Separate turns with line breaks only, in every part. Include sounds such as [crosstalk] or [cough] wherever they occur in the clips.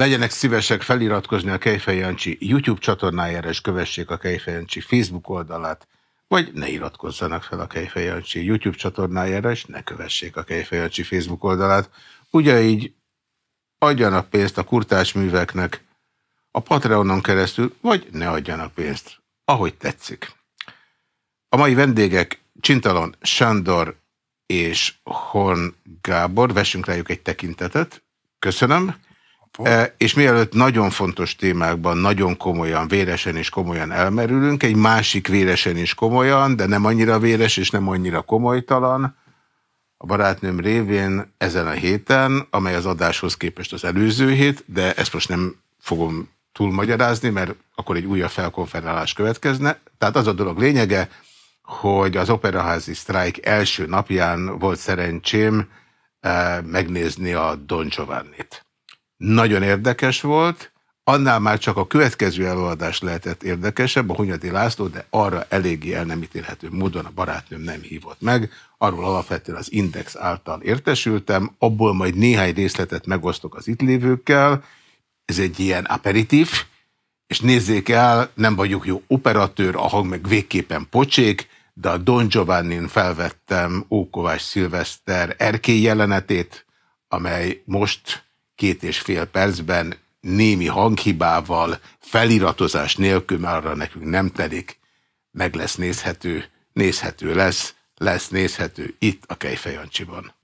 Legyenek szívesek feliratkozni a Kejfej Jancsi YouTube csatornájára, és kövessék a Kejfej Jancsi Facebook oldalát, vagy ne iratkozzanak fel a Kejfej Jancsi YouTube csatornájára, és ne kövessék a Kejfej Jancsi Facebook oldalát. Ugye így adjanak pénzt a kurtás műveknek a Patreonon keresztül, vagy ne adjanak pénzt, ahogy tetszik. A mai vendégek Csintalon Sándor és Horn Gábor, vessünk rájuk egy tekintetet. Köszönöm. E, és mielőtt nagyon fontos témákban nagyon komolyan, véresen és komolyan elmerülünk, egy másik véresen is komolyan, de nem annyira véres és nem annyira komolytalan, a barátnőm révén ezen a héten, amely az adáshoz képest az előző hét, de ezt most nem fogom túlmagyarázni, mert akkor egy újabb felkonferálás következne. Tehát az a dolog lényege, hogy az operaházi sztrájk első napján volt szerencsém eh, megnézni a Don Giovanni-t. Nagyon érdekes volt, annál már csak a következő előadás lehetett érdekesebb, a Hunyadi László, de arra eléggé el nem ítélhető módon a barátnőm nem hívott meg. Arról alapvetően az Index által értesültem, abból majd néhány részletet megosztok az itt lévőkkel. Ez egy ilyen aperitív, és nézzék el, nem vagyok jó operatőr, a hang meg végképpen pocsék, de a Don Giovanni-n felvettem Ókovás Szilveszter erkély jelenetét, amely most két és fél percben némi hanghibával, feliratozás nélkül, mert arra nekünk nem telik, meg lesz nézhető, nézhető lesz, lesz nézhető itt a Kejfejancsiban.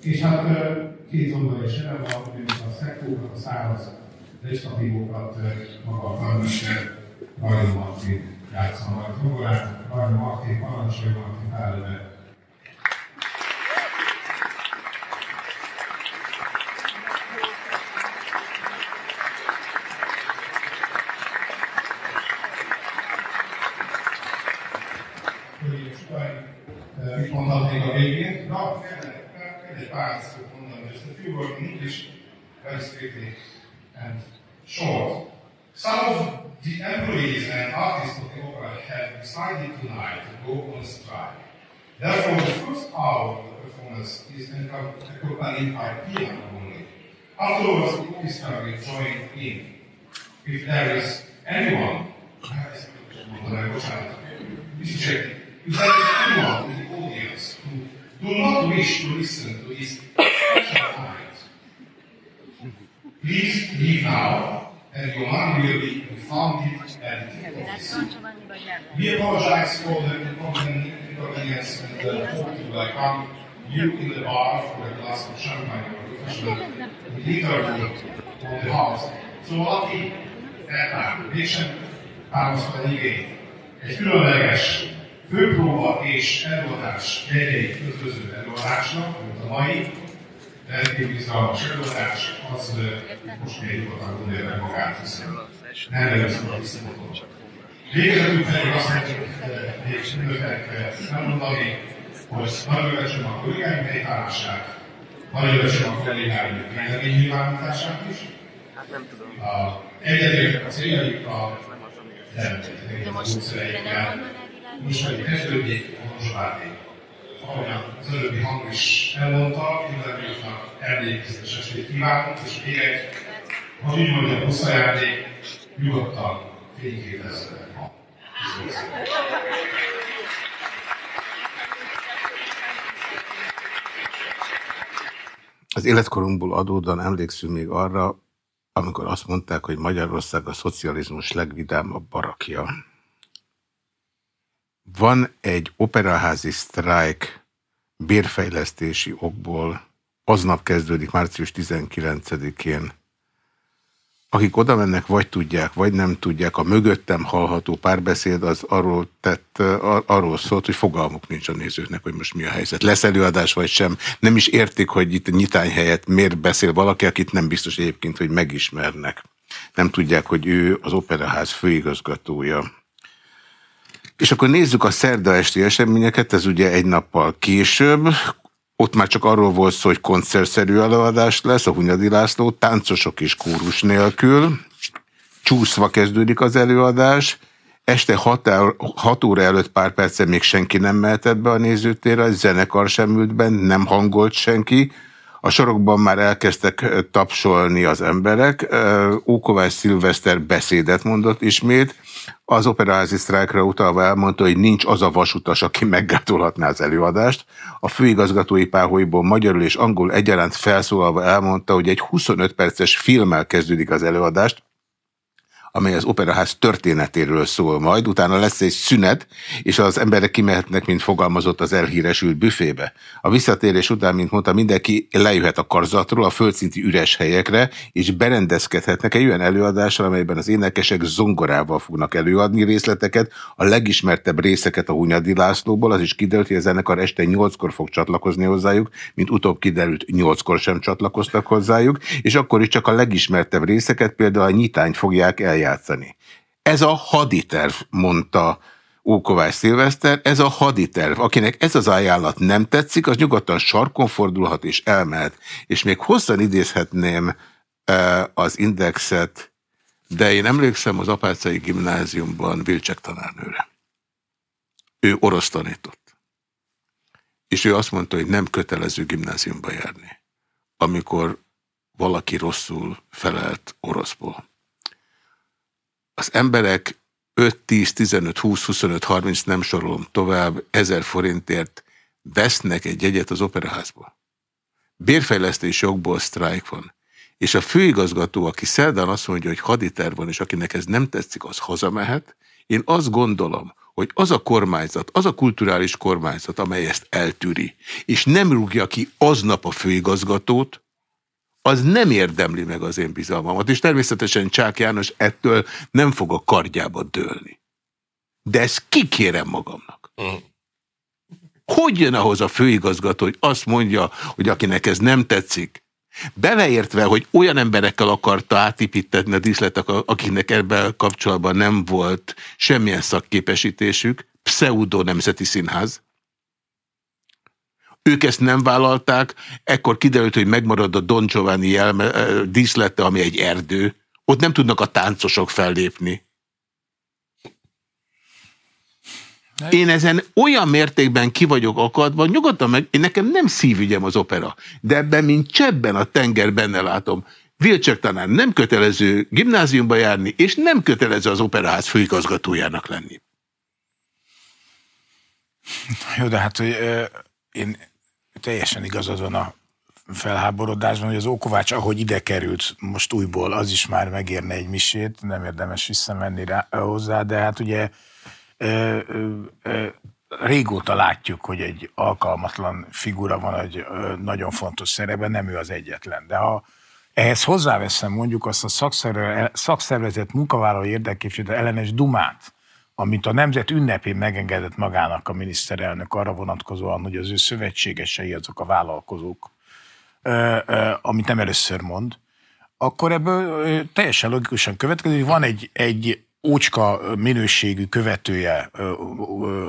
És hát két oldal is elem mint a szektókat, a száraz recitatívokat maga a karmester Rajna Martin játsza majd zongorát. Rajna Martin, parancsolja Martin felelőre. Quickly and short. Some of the employees and artists of the opera have decided tonight to go on strike. Therefore, the first hour of the performance is accompanied by piano only. Afterwards, the orchestra will join in. If there is anyone, if there is anyone in the audience who do not wish to listen to this special Please leave now, and your money will be refunded office. We apologize for the inconvenience and the hope to welcome you in the bar for a glass of champagne or professional interview on the house. So valaki eltár, mégsem támasztani igényt. Egy különleges főpróba és előadás jegyeit ötvöző előadásnak, mint a mai, rendkívül izgalmas előadás, az most még nyugodtan gondolja magát, hiszen nem először a visszafotót. Végezetül pedig azt még önöknek elmondani, hogy nagyon öröcsöm a kollégáim helytállását, nagyon öröcsöm a kollégáim véleménynyilvánítását is. Egyetértek a céljaikkal, de a módszereikkel. Most pedig kezdődik a mosvárték ahogyan az előbbi hang is elmondta, mindannyiunknak emlékezetes estét kívánunk, és még egy, ha úgy mondjam, buszajáték, nyugodtan fényképezzenek ma.
Az életkorunkból adódóan emlékszünk még arra, amikor azt mondták, hogy Magyarország a szocializmus legvidámabb barakja. Van egy operaházi sztrájk bérfejlesztési okból, aznap kezdődik március 19-én. Akik oda mennek, vagy tudják, vagy nem tudják, a mögöttem hallható párbeszéd az arról, tett, arról szólt, hogy fogalmuk nincs a nézőknek, hogy most mi a helyzet. Lesz előadás, vagy sem. Nem is értik, hogy itt nyitány helyett miért beszél valaki, akit nem biztos egyébként, hogy megismernek. Nem tudják, hogy ő az Operaház főigazgatója. És akkor nézzük a szerda esti eseményeket, ez ugye egy nappal később. ott már csak arról volt szó, hogy koncertszerű előadás lesz, a Hunyadi László, táncosok és kórus nélkül. Csúszva kezdődik az előadás. Este 6 óra előtt pár percen még senki nem mehetett be a nézőtérre, zenekar sem ült benn, nem hangolt senki. A sorokban már elkezdtek tapsolni az emberek. Ókovács Szilveszter beszédet mondott ismét. Az operaházi sztrájkra utalva elmondta, hogy nincs az a vasutas, aki meggátolhatná az előadást. A főigazgatói páholyból magyarul és angol egyaránt felszólalva elmondta, hogy egy 25 perces filmmel kezdődik az előadást, amely az operaház történetéről szól majd, utána lesz egy szünet, és az emberek kimehetnek, mint fogalmazott az elhíresült büfébe. A visszatérés után, mint mondta, mindenki lejöhet a karzatról a földszinti üres helyekre, és berendezkedhetnek egy olyan előadással, amelyben az énekesek zongorával fognak előadni részleteket, a legismertebb részeket a Hunyadi Lászlóból, az is kiderült, hogy a zenekar este nyolckor fog csatlakozni hozzájuk, mint utóbb kiderült, nyolckor sem csatlakoztak hozzájuk, és akkor is csak a legismertebb részeket, például a nyitányt fogják eljátszani eljátszani. Ez a haditerv, mondta Ókovács Szilveszter, ez a haditerv. Akinek ez az ajánlat nem tetszik, az nyugodtan sarkon fordulhat és elmehet. És még hosszan idézhetném e, az indexet, de én emlékszem az Apácai Gimnáziumban Vilcsek tanárnőre. Ő orosz tanított. És ő azt mondta, hogy nem kötelező gimnáziumba járni, amikor valaki rosszul felelt oroszból az emberek 5, 10, 15, 20, 25, 30, nem sorolom tovább, ezer forintért vesznek egy jegyet az operaházba. Bérfejlesztés jogból sztrájk van. És a főigazgató, aki szerdán azt mondja, hogy haditer van, és akinek ez nem tetszik, az hazamehet. Én azt gondolom, hogy az a kormányzat, az a kulturális kormányzat, amely ezt eltűri, és nem rúgja ki aznap a főigazgatót, az nem érdemli meg az én bizalmamat, és természetesen Csák János ettől nem fog a kardjába dőlni. De ezt kikérem magamnak. Mm. Hogy jön ahhoz a főigazgató, hogy azt mondja, hogy akinek ez nem tetszik, beleértve, hogy olyan emberekkel akarta átépítetni a díszletek, akiknek ebben kapcsolatban nem volt semmilyen szakképesítésük, pseudo nemzeti színház, ők ezt nem vállalták, ekkor kiderült, hogy megmarad a Don Giovanni jelme, díszlete, ami egy erdő. Ott nem tudnak a táncosok fellépni. Én ezen olyan mértékben ki vagyok akadva, nyugodtan meg, én nekem nem szívügyem az opera, de ebben, mint csebben a tenger benne látom. Vilcsek tanár nem kötelező gimnáziumba járni, és nem kötelező az operaház főigazgatójának lenni.
Jó, de hát hogy, ö, én teljesen igazad van a felháborodásban, hogy az Ókovács, ahogy ide került most újból, az is már megérne egy misét, nem érdemes visszamenni rá, hozzá, de hát ugye ö, ö, ö, régóta látjuk, hogy egy alkalmatlan figura van egy nagyon fontos szerepe, nem ő az egyetlen. De ha ehhez hozzáveszem mondjuk azt a szakszervezet munkavállaló érdekképviselet ellenes dumát, amit a nemzet ünnepén megengedett magának a miniszterelnök arra vonatkozóan, hogy az ő szövetségesei azok a vállalkozók, amit nem először mond, akkor ebből teljesen logikusan következik, hogy van egy, egy ócska minőségű követője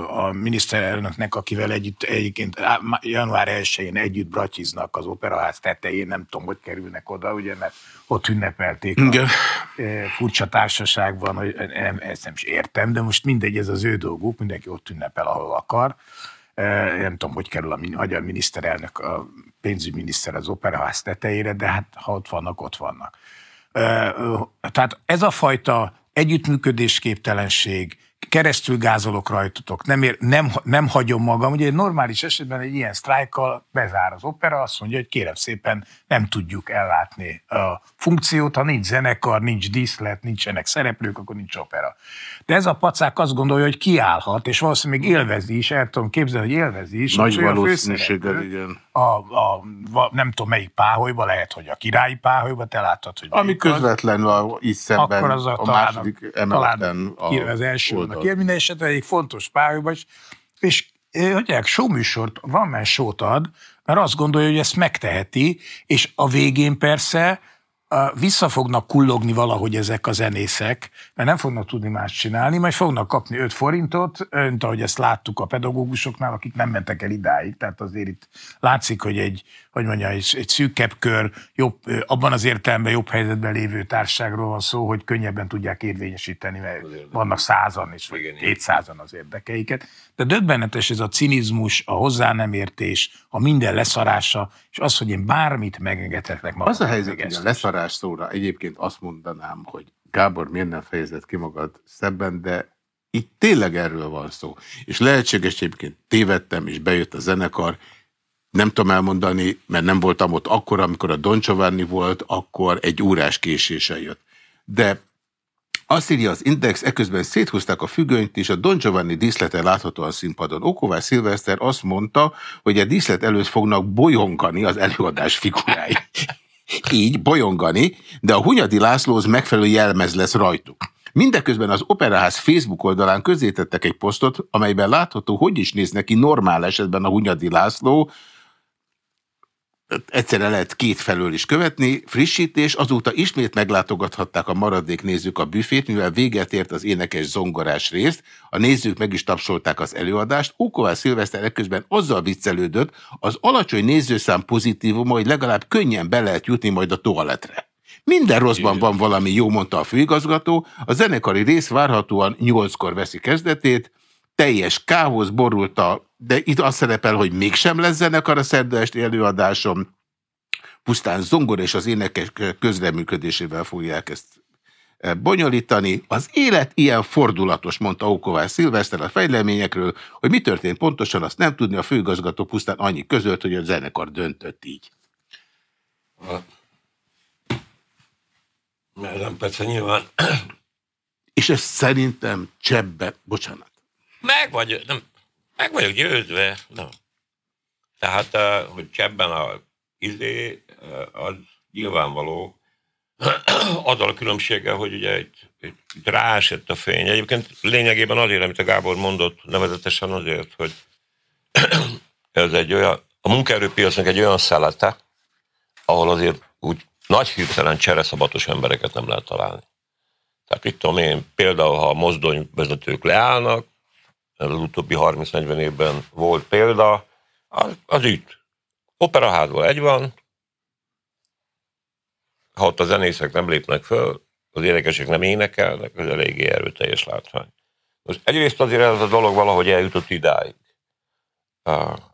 a miniszterelnöknek, akivel együtt egyébként január 1-én együtt bratiznak az operaház tetején, nem tudom, hogy kerülnek oda, ugye, mert ott ünnepelték Igen. a furcsa társaságban, hogy nem, ezt nem is értem, de most mindegy, ez az ő dolguk, mindenki ott ünnepel, ahol akar. Nem tudom, hogy kerül a magyar miniszterelnök, a pénzügyminiszter az operaház tetejére, de hát ha ott vannak, ott vannak. Tehát ez a fajta együttműködésképtelenség, keresztül gázolok rajtatok, nem, ér, nem, nem hagyom magam. Ugye egy normális esetben egy ilyen sztrájkkal bezár az opera, azt mondja, hogy kérem szépen nem tudjuk ellátni a funkciót, ha nincs zenekar, nincs díszlet, nincsenek szereplők, akkor nincs opera. De ez a pacák azt gondolja, hogy kiállhat, és valószínűleg még élvezi is, el tudom képzelni, hogy élvezi is.
Nagy valószínűséggel, igen.
A, a, a, nem tudom melyik páholyba, lehet, hogy a királyi páholyba, te láttad, hogy
Ami közvetlenül a, így szemben, akkor az a, a második emeleten
a, az első oldal. Minden esetre egy fontos páholyba is, és hogy mondják, showműsort, van már sót ad, mert azt gondolja, hogy ezt megteheti, és a végén persze vissza fognak kullogni valahogy ezek a zenészek, mert nem fognak tudni más csinálni, majd fognak kapni 5 forintot, mint ahogy ezt láttuk a pedagógusoknál, akik nem mentek el idáig. Tehát azért itt látszik, hogy egy, hogy mondja, egy, egy szűkebb kör, jobb, abban az értelemben jobb helyzetben lévő társaságról van szó, hogy könnyebben tudják érvényesíteni, mert vannak százan és vagy kétszázan az érdekeiket. De döbbenetes ez a cinizmus, a hozzá nem értés, a minden leszarása, és az, hogy én bármit megengedhetek
magam. Az a helyzet, hogy a leszarás szóra egyébként azt mondanám, hogy Gábor, miért nem fejezett ki magad szebben, de itt tényleg erről van szó. És lehetséges, egyébként tévedtem, és bejött a zenekar, nem tudom elmondani, mert nem voltam ott akkor, amikor a Don Giovanni volt, akkor egy órás késése jött. De azt írja az Index, eközben széthúzták a függönyt, és a Don Giovanni díszlete látható a színpadon. Okovás Szilveszter azt mondta, hogy a díszlet előtt fognak bolyongani az előadás figurái. Így, bolyongani, de a Hunyadi Lászlóhoz megfelelő jelmez lesz rajtuk. Mindeközben az Operaház Facebook oldalán közzétettek egy posztot, amelyben látható, hogy is néz neki normál esetben a Hunyadi László, egyszerre lehet két felől is követni, frissítés, azóta ismét meglátogathatták a maradék nézők a büfét, mivel véget ért az énekes zongorás részt, a nézők meg is tapsolták az előadást, Óková Szilveszter ekközben azzal viccelődött, az alacsony nézőszám pozitívum, hogy legalább könnyen be lehet jutni majd a toaletre. Minden rosszban van valami jó, mondta a főigazgató, a zenekari rész várhatóan nyolckor veszi kezdetét, teljes káosz borult a de itt azt szerepel, hogy mégsem lesz zenekar a szerda esti előadásom, pusztán zongor és az énekes közreműködésével fogják ezt e, bonyolítani. Az élet ilyen fordulatos, mondta Ókovás Szilveszter a fejleményekről, hogy mi történt pontosan, azt nem tudni, a főgazgató pusztán annyi között, hogy a zenekar döntött így.
Mert nem persze nyilván.
És ez szerintem csebbe, bocsánat.
Meg vagy, nem, meg vagyok győzve. Na. Tehát, eh, hogy ebben a izé, eh, az nyilvánvaló, [clears throat] azzal a különbséggel, hogy ugye itt, itt, ráesett a fény. Egyébként lényegében azért, amit a Gábor mondott, nevezetesen azért, hogy [clears throat] ez egy olyan, a munkaerőpiacnak egy olyan szelete, ahol azért úgy nagy hirtelen csereszabatos embereket nem lehet találni. Tehát itt tudom én, például ha a mozdonyvezetők leállnak, az utóbbi 30-40 évben volt példa, az, az itt. Operaházból egy van, ha ott a zenészek nem lépnek föl, az énekesek nem énekelnek, az eléggé erőteljes látvány. Most egyrészt azért ez a dolog valahogy eljutott idáig.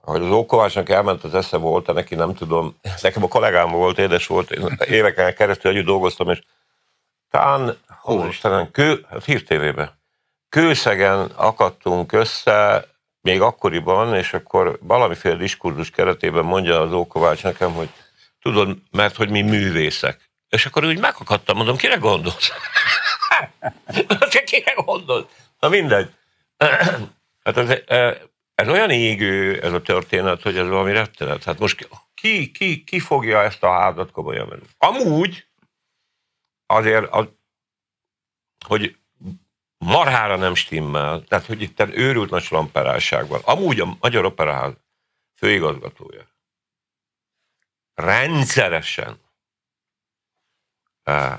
Ahogy az Ókovásnak elment az esze volt, neki nem tudom, nekem a kollégám volt, édes volt, én éveken keresztül együtt dolgoztam, és talán, hol Istenem, kő, hát hírtévében kőszegen akadtunk össze, még akkoriban, és akkor valamiféle diskurzus keretében mondja az Ókovács nekem, hogy tudod, mert hogy mi művészek. És akkor úgy megakadtam, mondom, kire gondolsz? [laughs] kire gondolsz? Na mindegy. [clears throat] hát ez, ez olyan égő ez a történet, hogy ez valami rettenet. Hát most ki, ki, ki fogja ezt a házat komolyan Amúgy azért, az, hogy marhára nem stimmel, tehát hogy itt őrült nagy slamperálság van. Amúgy a Magyar Operaház főigazgatója rendszeresen uh,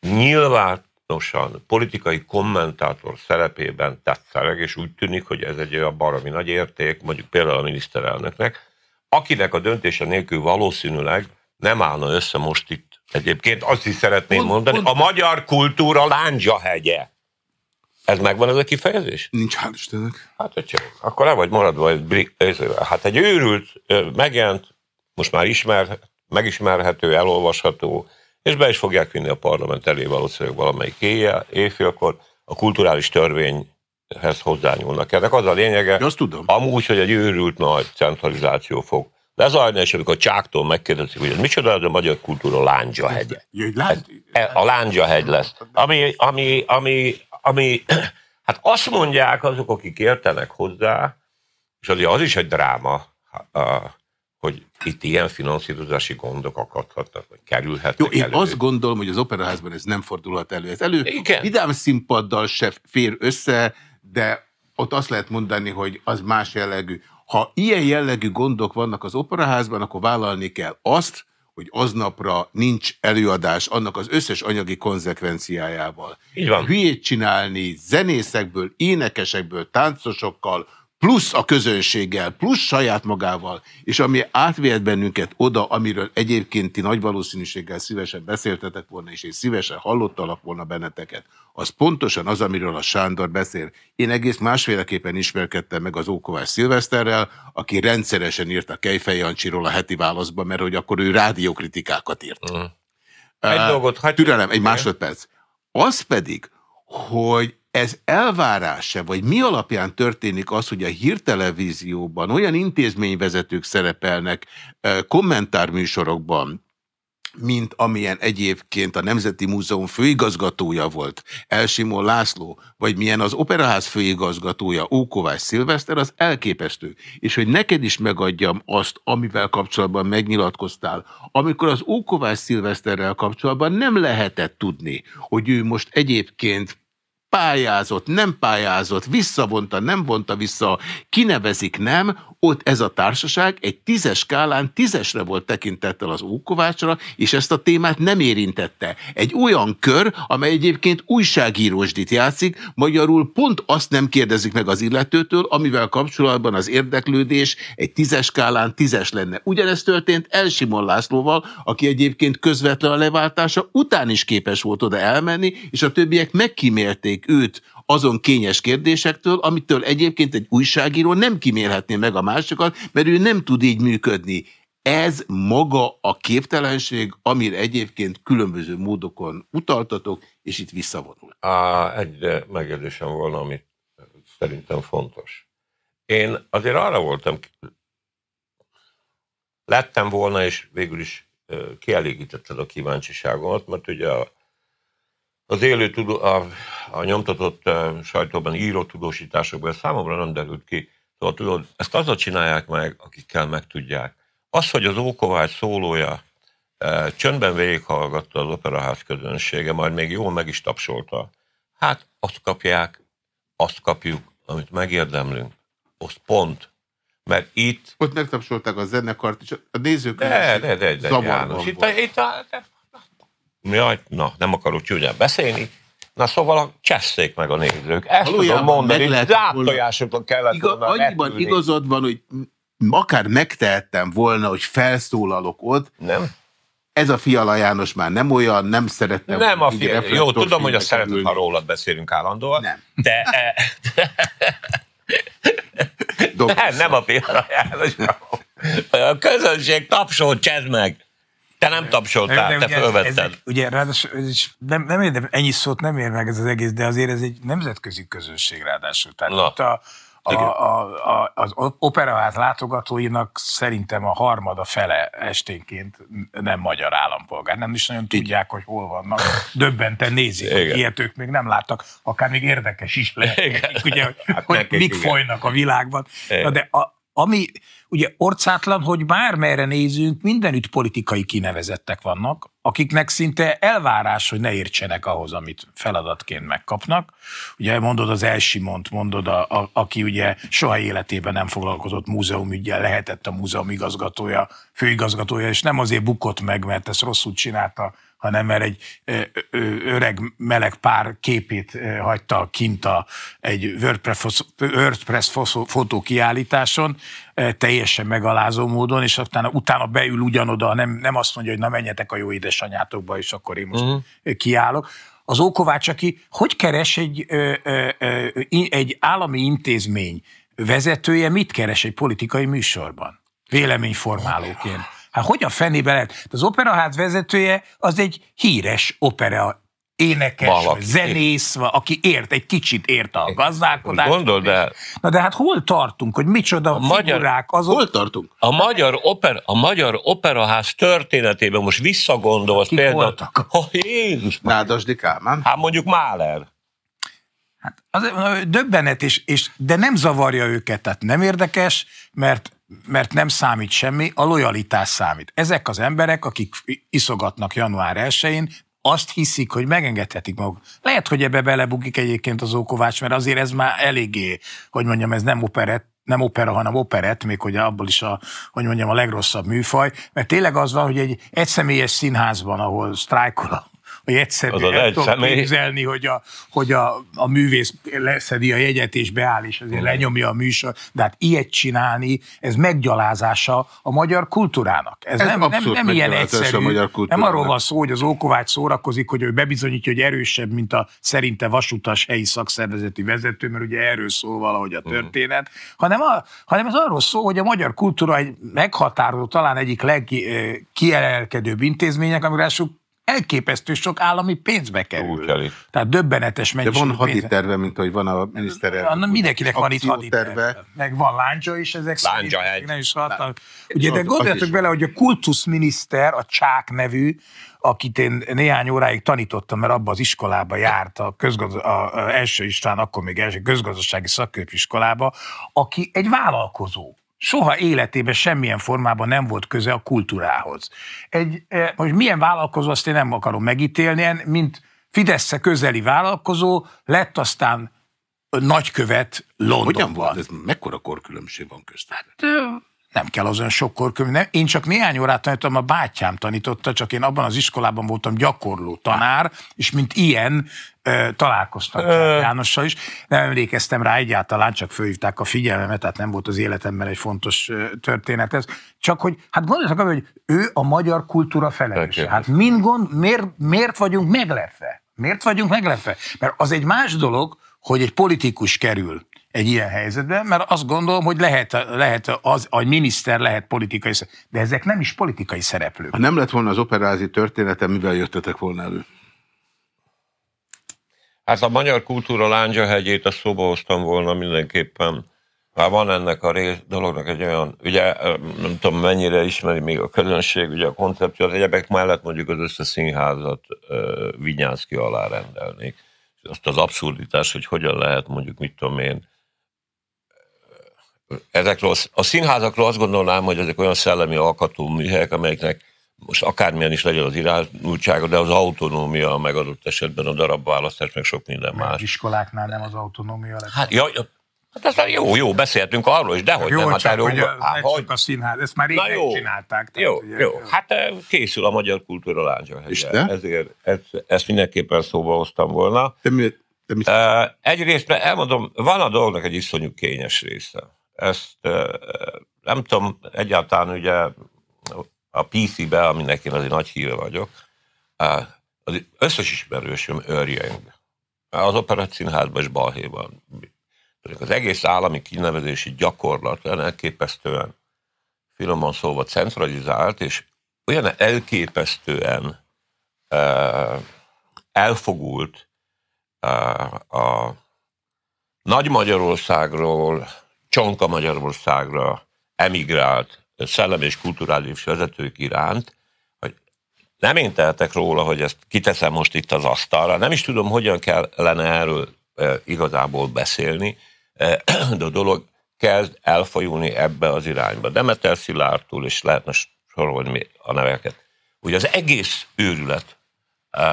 nyilvánosan politikai kommentátor szerepében tetszeleg, és úgy tűnik, hogy ez egy olyan baromi nagy érték, mondjuk például a miniszterelnöknek, akinek a döntése nélkül valószínűleg nem állna össze most itt. Egyébként azt is szeretném pont, mondani, pont. a magyar kultúra lándzsahegye. Ez megvan ez a kifejezés?
Nincs, hál' Istennek.
Hát, hogy akkor le vagy maradva Hát egy őrült, megjelent, most már ismer, megismerhető, elolvasható, és be is fogják vinni a parlament elé valószínűleg valamelyik éjjel, éjfélkor a kulturális törvényhez hozzányúlnak. Ennek az a lényege,
azt tudom.
amúgy, hogy egy őrült nagy centralizáció fog lezajlani, és amikor Csáktól megkérdezik, hogy ez micsoda, az a magyar kultúra lándzsa hegye. A lándzsa hegy lesz. Ami, ami, ami, ami, [clears throat] hát azt mondják azok, akik értenek hozzá, és azért az is egy dráma, hogy itt ilyen finanszírozási gondok akadhatnak, vagy kerülhetnek
Jó, én elő. azt gondolom, hogy az operaházban ez nem fordulhat elő. Ez elő Igen. vidám színpaddal se fér össze, de ott azt lehet mondani, hogy az más jellegű. Ha ilyen jellegű gondok vannak az operaházban, akkor vállalni kell azt, hogy aznapra nincs előadás annak az összes anyagi konzekvenciájával.
Így van.
Hülyét csinálni zenészekből, énekesekből, táncosokkal, plusz a közönséggel, plusz saját magával, és ami átvihet bennünket oda, amiről egyébként ti nagy valószínűséggel szívesen beszéltetek volna, és én szívesen hallottalak volna benneteket, az pontosan az, amiről a Sándor beszél. Én egész másféleképpen ismerkedtem meg az Ókovás Szilveszterrel, aki rendszeresen írt a Kejfej Jancsiról a heti válaszban, mert hogy akkor ő rádiókritikákat írt.
Mm. Egy uh, dolgot hagyj...
Türelem, egy másodperc. Az pedig, hogy ez elvárása, vagy mi alapján történik az, hogy a hírtelevízióban olyan intézményvezetők szerepelnek kommentárműsorokban, mint amilyen egyébként a Nemzeti Múzeum főigazgatója volt, Elsimó László, vagy milyen az Operaház főigazgatója, Ókovás Szilveszter, az elképesztő. És hogy neked is megadjam azt, amivel kapcsolatban megnyilatkoztál, amikor az Ókovás Szilveszterrel kapcsolatban nem lehetett tudni, hogy ő most egyébként pályázott, nem pályázott, visszavonta, nem vonta vissza, kinevezik, nem, ott ez a társaság egy tízes skálán tízesre volt tekintettel az Ókovácsra, és ezt a témát nem érintette. Egy olyan kör, amely egyébként újságírósdit játszik, magyarul pont azt nem kérdezik meg az illetőtől, amivel kapcsolatban az érdeklődés egy tízes skálán tízes lenne. Ugyanezt történt Elsimon Lászlóval, aki egyébként közvetlen a leváltása után is képes volt oda elmenni, és a többiek megkímélték őt azon kényes kérdésektől, amitől egyébként egy újságíró nem kimélhetné meg a másikat, mert ő nem tud így működni. Ez maga a képtelenség, amire egyébként különböző módokon utaltatok, és itt visszavonul.
A, egy megjegyzésem volna, ami szerintem fontos. Én azért arra voltam, lettem volna, és végül is kielégítetted a kíváncsiságomat, mert ugye a az élő tudó, a, a nyomtatott uh, sajtóban író tudósításokból számomra nem derült ki. Szóval tudod, ezt azzal csinálják meg, akikkel megtudják. Az, hogy az Ókovács szólója uh, csöndben végighallgatta az operaház közönsége, majd még jól meg is tapsolta. Hát azt kapják, azt kapjuk, amit megérdemlünk. Azt pont. Mert itt...
Ott megtapsolták a zenekart, és a nézők...
De, de, de, de, János. Itt, a, itt a, de Jaj, na, nem akarok csúnyán beszélni. Na szóval csesszék meg a nézők. Ezt Valójában tudom mondani, zártojásokon kellett
Iga, volna Annyiban repülni. igazad van, hogy akár megtehettem volna, hogy felszólalok ott.
Nem?
Ez a Fiala János már nem olyan, nem szerettem.
Nem a Fiala. Jó, tudom, hogy a szeretet, ha rólad beszélünk állandóan. Nem. De... [laughs] de nem, nem a Fiala János. A közönség tapsol, csedd meg. Te nem tapsoltál, te fölvetted.
Ugye ráadásul nem, nem ér, ennyi szót nem ér meg ez az egész, de azért ez egy nemzetközi közösség ráadásul. Tehát Na. itt a, a, a, a, az operaház látogatóinak szerintem a harmada fele esténként nem magyar állampolgár. Nem is nagyon tudják, hogy hol vannak. Döbbenten nézik, igen. hogy ilyet ők még nem láttak. Akár még érdekes is lehet, ugye, hogy, hát hogy mik igen. folynak a világban. Na de a, ami ugye orcátlan, hogy bármerre nézünk, mindenütt politikai kinevezettek vannak, akiknek szinte elvárás, hogy ne értsenek ahhoz, amit feladatként megkapnak. Ugye mondod az Elsimont, mondod, a, a, aki ugye soha életében nem foglalkozott múzeumügyel, lehetett a múzeum igazgatója, főigazgatója, és nem azért bukott meg, mert ezt rosszul csinálta, hanem mert egy öreg meleg pár képét hagyta kint a, egy WordPress, WordPress fotó kiállításon, teljesen megalázó módon, és utána, utána beül ugyanoda, nem, nem azt mondja, hogy na menjetek a jó édesanyátokba, és akkor én most uh-huh. kiállok. Az Ókovács, aki hogy keres egy, egy állami intézmény vezetője, mit keres egy politikai műsorban? Véleményformálóként. Hát hogy a fenébe lehet? Az operaház vezetője az egy híres opera énekes, Valaki. zenész, aki ért, egy kicsit ért a gazdálkodást.
Gondold el.
Na de hát hol tartunk, hogy micsoda a figurák azok?
Hol tartunk?
A magyar, oper, a magyar operaház történetében most visszagondolsz
Kik például... Voltak?
Oh, Jézus!
Nádasdi Kálmán.
Hát mondjuk Máler.
Hát az döbbenet, és, és, de nem zavarja őket, tehát nem érdekes, mert mert nem számít semmi, a lojalitás számít. Ezek az emberek, akik iszogatnak január 1-én, azt hiszik, hogy megengedhetik maguk. Lehet, hogy ebbe belebukik egyébként az Ókovács, mert azért ez már eléggé, hogy mondjam, ez nem operett, nem opera, hanem operett, még hogy abból is a, hogy mondjam, a legrosszabb műfaj, mert tényleg az van, hogy egy egyszemélyes színházban, ahol sztrájkol a hogy egyszerűen az el tudom képzelni, hogy, a, hogy a, a művész leszedi a jegyet és beáll, és azért mm. lenyomja a műsor, de hát ilyet csinálni, ez meggyalázása a magyar kultúrának. Ez, ez nem, nem, nem ilyen egyszerű. A magyar nem arról van szó, hogy az Ókovács szórakozik, hogy ő bebizonyítja, hogy erősebb, mint a szerinte vasutas helyi szakszervezeti vezető, mert ugye erről szól valahogy a mm. történet, mm. hanem, a, hanem ez arról szól, hogy a magyar kultúra egy meghatározó, talán egyik legkiemelkedőbb intézmények, amire elképesztő sok állami pénzbe kerül. Úgy Tehát döbbenetes
mennyiségű De van haditerve, mint hogy van a miniszter.
Mindenkinek van itt haditerve. Meg van láncsa is, ezek
Láncsa egy.
Nem is hatnak. Ugye, de gondoljatok bele, hogy a kultuszminiszter, a Csák nevű, akit én néhány óráig tanítottam, mert abban az iskolába járt, a, közgaz, a, a első István, akkor még első közgazdasági szakkörpiskolába, aki egy vállalkozó soha életében semmilyen formában nem volt köze a kultúrához. Egy, e, most milyen vállalkozó, azt én nem akarom megítélni, mint Fidesz közeli vállalkozó, lett aztán nagykövet Londonban. Hogyan volt
ez? Mekkora korkülönbség van köztük? Hát,
nem kell azon sok korkülönbség. Én csak néhány órát tanítottam, a bátyám tanította, csak én abban az iskolában voltam gyakorló tanár, és mint ilyen találkoztak Jánossal is. Nem emlékeztem rá egyáltalán, csak fölhívták a figyelmemet, tehát nem volt az életemben egy fontos történet ez. Csak hogy, hát gondoljatok hogy ő a magyar kultúra felelőse. Hát mind gond, miért, miért vagyunk meglepve? Miért vagyunk meglepve? Mert az egy más dolog, hogy egy politikus kerül egy ilyen helyzetben, mert azt gondolom, hogy lehet, lehet az, a miniszter lehet politikai szereplő, de ezek nem is politikai szereplők.
Ha nem lett volna az operázi története, mivel jöttetek volna elő?
Hát a magyar kultúra lándzsahegyét a szóba hoztam volna mindenképpen. Már van ennek a rész, dolognak egy olyan, ugye nem tudom mennyire ismeri még a közönség, ugye a koncepció, az egyebek mellett mondjuk az összes színházat uh, Vinyánszki alá rendelnék. Azt az abszurditás, hogy hogyan lehet mondjuk, mit tudom én, ezekről a színházakról azt gondolnám, hogy ezek olyan szellemi alkatú műhelyek, amelyeknek most akármilyen is legyen az irányultsága, de az autonómia megadott esetben a darabválasztás, meg sok minden
Mert
más.
iskoláknál nem az autonómia lett.
Hát, ja, Hát ez jó, jó, beszéltünk arról is, de hogy
jó,
nem.
Csak, hát hogy a, hát, hogy... a színház, ezt már régen jó, csinálták.
Jó, ugye, jó, hát készül a Magyar Kultúra Láncsa Ezért ezt, ezt mindenképpen szóba hoztam volna. De mi, de mi... Uh, egyrészt elmondom, van a dolgnak egy iszonyú kényes része. Ezt nem tudom, egyáltalán ugye a PC-be, aminek én azért nagy híve vagyok, az összes ismerősöm őrjeng. Az Operett Színházban és Balhéban. Az egész állami kinevezési gyakorlat elképesztően finoman szóval centralizált, és olyan elképesztően elfogult a Nagy Magyarországról Csonka Magyarországra emigrált szellemi és kulturális vezetők iránt, hogy nem én tehetek róla, hogy ezt kiteszem most itt az asztalra, nem is tudom, hogyan kellene erről e, igazából beszélni, e, [clears throat] de a dolog kezd elfajulni ebbe az irányba. Demeter Szilárdtól, és lehetne sorolni a neveket. Ugye az egész őrület, e,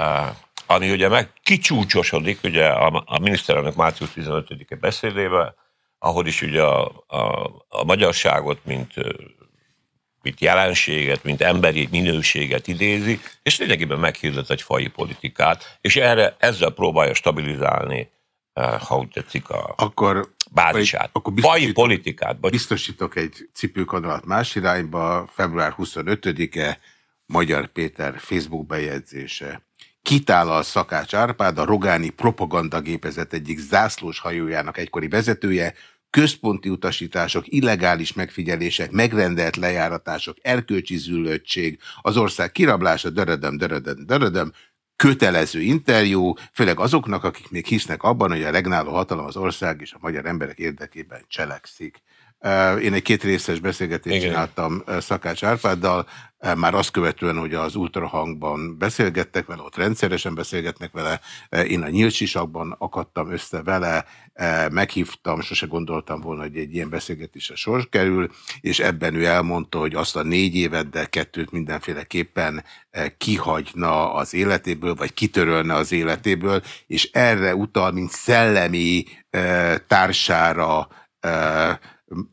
ami ugye meg kicsúcsosodik, ugye a, a miniszterelnök március 15-e beszédébe, ahol is ugye a, a, a magyarságot, mint mint jelenséget, mint emberi minőséget idézi, és lényegében meghirdet egy fai politikát, és erre ezzel próbálja stabilizálni, ha úgy tetszik, a akkor, bázisát. Akkor fai politikát.
Bocs. Biztosítok egy cipőkanalat más irányba, február 25-e Magyar Péter Facebook bejegyzése. Kitállal Szakács Árpád, a Rogáni propagandagépezet egyik zászlós hajójának egykori vezetője, központi utasítások, illegális megfigyelések, megrendelt lejáratások, erkölcsi züllöttség, az ország kirablása, dörödöm, dörödöm, dörödöm, kötelező interjú, főleg azoknak, akik még hisznek abban, hogy a regnáló hatalom az ország és a magyar emberek érdekében cselekszik. Én egy két részes beszélgetést Igen. csináltam Szakács Árpáddal, már azt követően, hogy az ultrahangban beszélgettek vele, ott rendszeresen beszélgetnek vele, én a nyílcsisakban akadtam össze vele, meghívtam, sose gondoltam volna, hogy egy ilyen beszélgetésre sor kerül, és ebben ő elmondta, hogy azt a négy évet, de kettőt mindenféleképpen kihagyna az életéből, vagy kitörölne az életéből, és erre utal, mint szellemi társára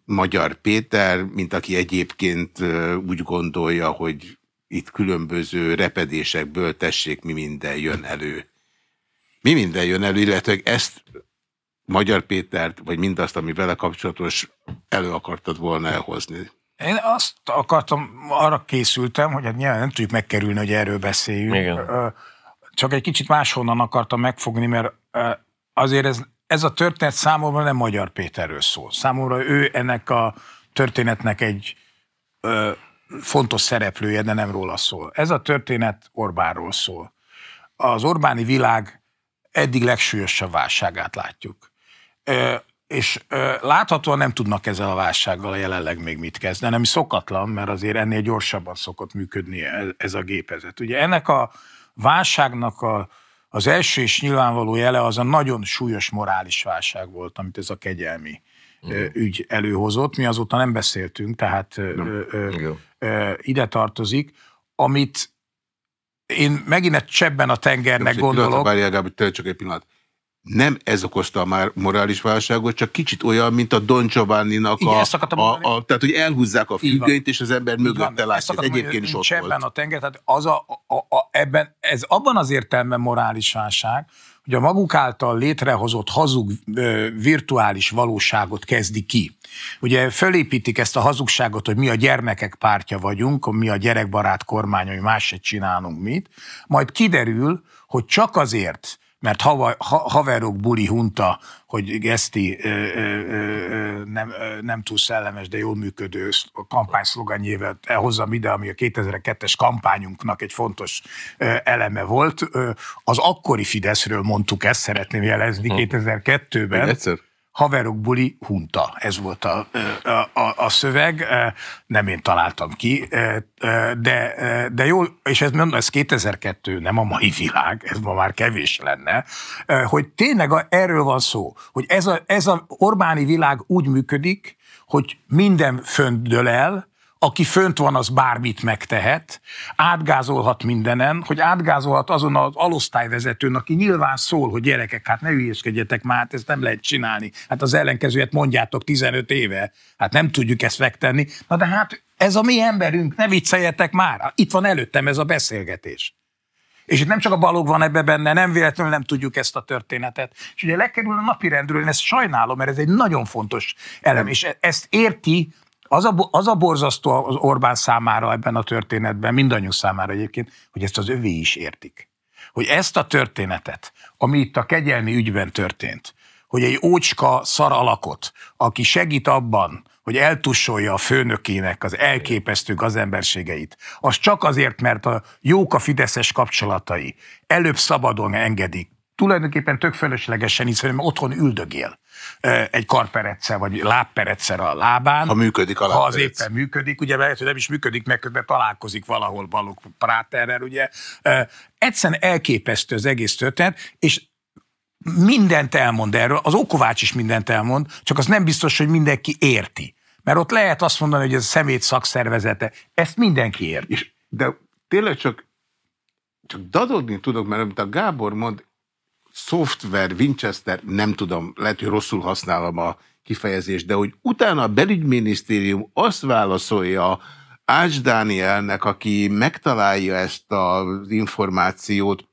Magyar Péter, mint aki egyébként úgy gondolja, hogy itt különböző repedésekből tessék, mi minden jön elő. Mi minden jön elő, illetve ezt Magyar Pétert, vagy mindazt, ami vele kapcsolatos, elő akartad volna elhozni?
Én azt akartam, arra készültem, hogy hát nyilván nem tudjuk megkerülni, hogy erről beszéljünk. Igen. Csak egy kicsit máshonnan akartam megfogni, mert azért ez, ez a történet számomra nem Magyar Péterről szól. Számomra ő ennek a történetnek egy ö, fontos szereplője, de nem róla szól. Ez a történet Orbánról szól. Az Orbáni világ eddig legsúlyosabb válságát látjuk. Ö, és ö, láthatóan nem tudnak ezzel a válsággal jelenleg még mit kezdeni, ami szokatlan, mert azért ennél gyorsabban szokott működni ez, ez a gépezet. Ugye ennek a válságnak a, az első és nyilvánvaló jele az a nagyon súlyos morális válság volt, amit ez a kegyelmi uh-huh. ügy előhozott. Mi azóta nem beszéltünk, tehát ö, ö, ö, ide tartozik, amit én megint egy csebben a tengernek gondolok. Pillanat,
várjál, Gábor, csak egy pillanat nem ez okozta a már morális válságot, csak kicsit olyan, mint a Don Giovanni-nak a, a, a, tehát hogy elhúzzák a függönyt, és az ember mögötte látja. Egyébként is ott
ebben a tenger, tehát az a, a, a, ebben, ez abban az értelemben morális válság, hogy a maguk által létrehozott hazug virtuális valóságot kezdi ki. Ugye fölépítik ezt a hazugságot, hogy mi a gyermekek pártja vagyunk, mi a gyerekbarát kormány, hogy más se csinálunk mit, majd kiderül, hogy csak azért, mert hava, ha, haverok buli hunta, hogy Geszti ö, ö, ö, nem, ö, nem túl szellemes, de jól működő kampány szloganjével elhozzam ide, ami a 2002-es kampányunknak egy fontos ö, eleme volt. Ö, az akkori Fideszről mondtuk ezt, szeretném jelezni, 2002-ben. Hm. Egyszer? Haverok buli hunta. Ez volt a, a, a, a szöveg, nem én találtam ki, de, de jól, és ez, ez 2002, nem a mai világ, ez ma már kevés lenne, hogy tényleg erről van szó, hogy ez a, ez a Orbáni világ úgy működik, hogy minden föntdől el, aki fönt van, az bármit megtehet, átgázolhat mindenen, hogy átgázolhat azon az alosztályvezetőn, aki nyilván szól, hogy gyerekek, hát ne hülyéskedjetek már, hát ezt nem lehet csinálni. Hát az ellenkezőjét mondjátok 15 éve, hát nem tudjuk ezt megtenni. Na de hát ez a mi emberünk, ne vicceljetek már. Itt van előttem ez a beszélgetés. És itt nem csak a balog van ebbe benne, nem véletlenül nem tudjuk ezt a történetet. És ugye lekerül a napirendről, én ezt sajnálom, mert ez egy nagyon fontos elem, és ezt érti az a, az a borzasztó az Orbán számára ebben a történetben, mindannyiunk számára egyébként, hogy ezt az övé is értik. Hogy ezt a történetet, ami itt a kegyelmi ügyben történt, hogy egy ócska szar alakot, aki segít abban, hogy eltussolja a főnökének az elképesztő gazemberségeit, az csak azért, mert a jók a fideszes kapcsolatai előbb szabadon engedik, tulajdonképpen tök fölöslegesen, hiszen otthon üldögél egy karperecel vagy lábperecel a lábán.
Ha működik a
Ha az éppen működik, ugye lehet, hogy nem is működik, meg közben találkozik valahol Balog Práterrel, ugye. Egyszerűen elképesztő az egész történet, és mindent elmond erről, az Okovács is mindent elmond, csak az nem biztos, hogy mindenki érti. Mert ott lehet azt mondani, hogy ez a szemét szakszervezete. Ezt mindenki érti. És,
de tényleg csak, csak dadogni tudok, mert amit a Gábor mond, szoftver, Winchester, nem tudom, lehet, hogy rosszul használom a kifejezést, de hogy utána a belügyminisztérium azt válaszolja Ács Dánielnek, aki megtalálja ezt az információt,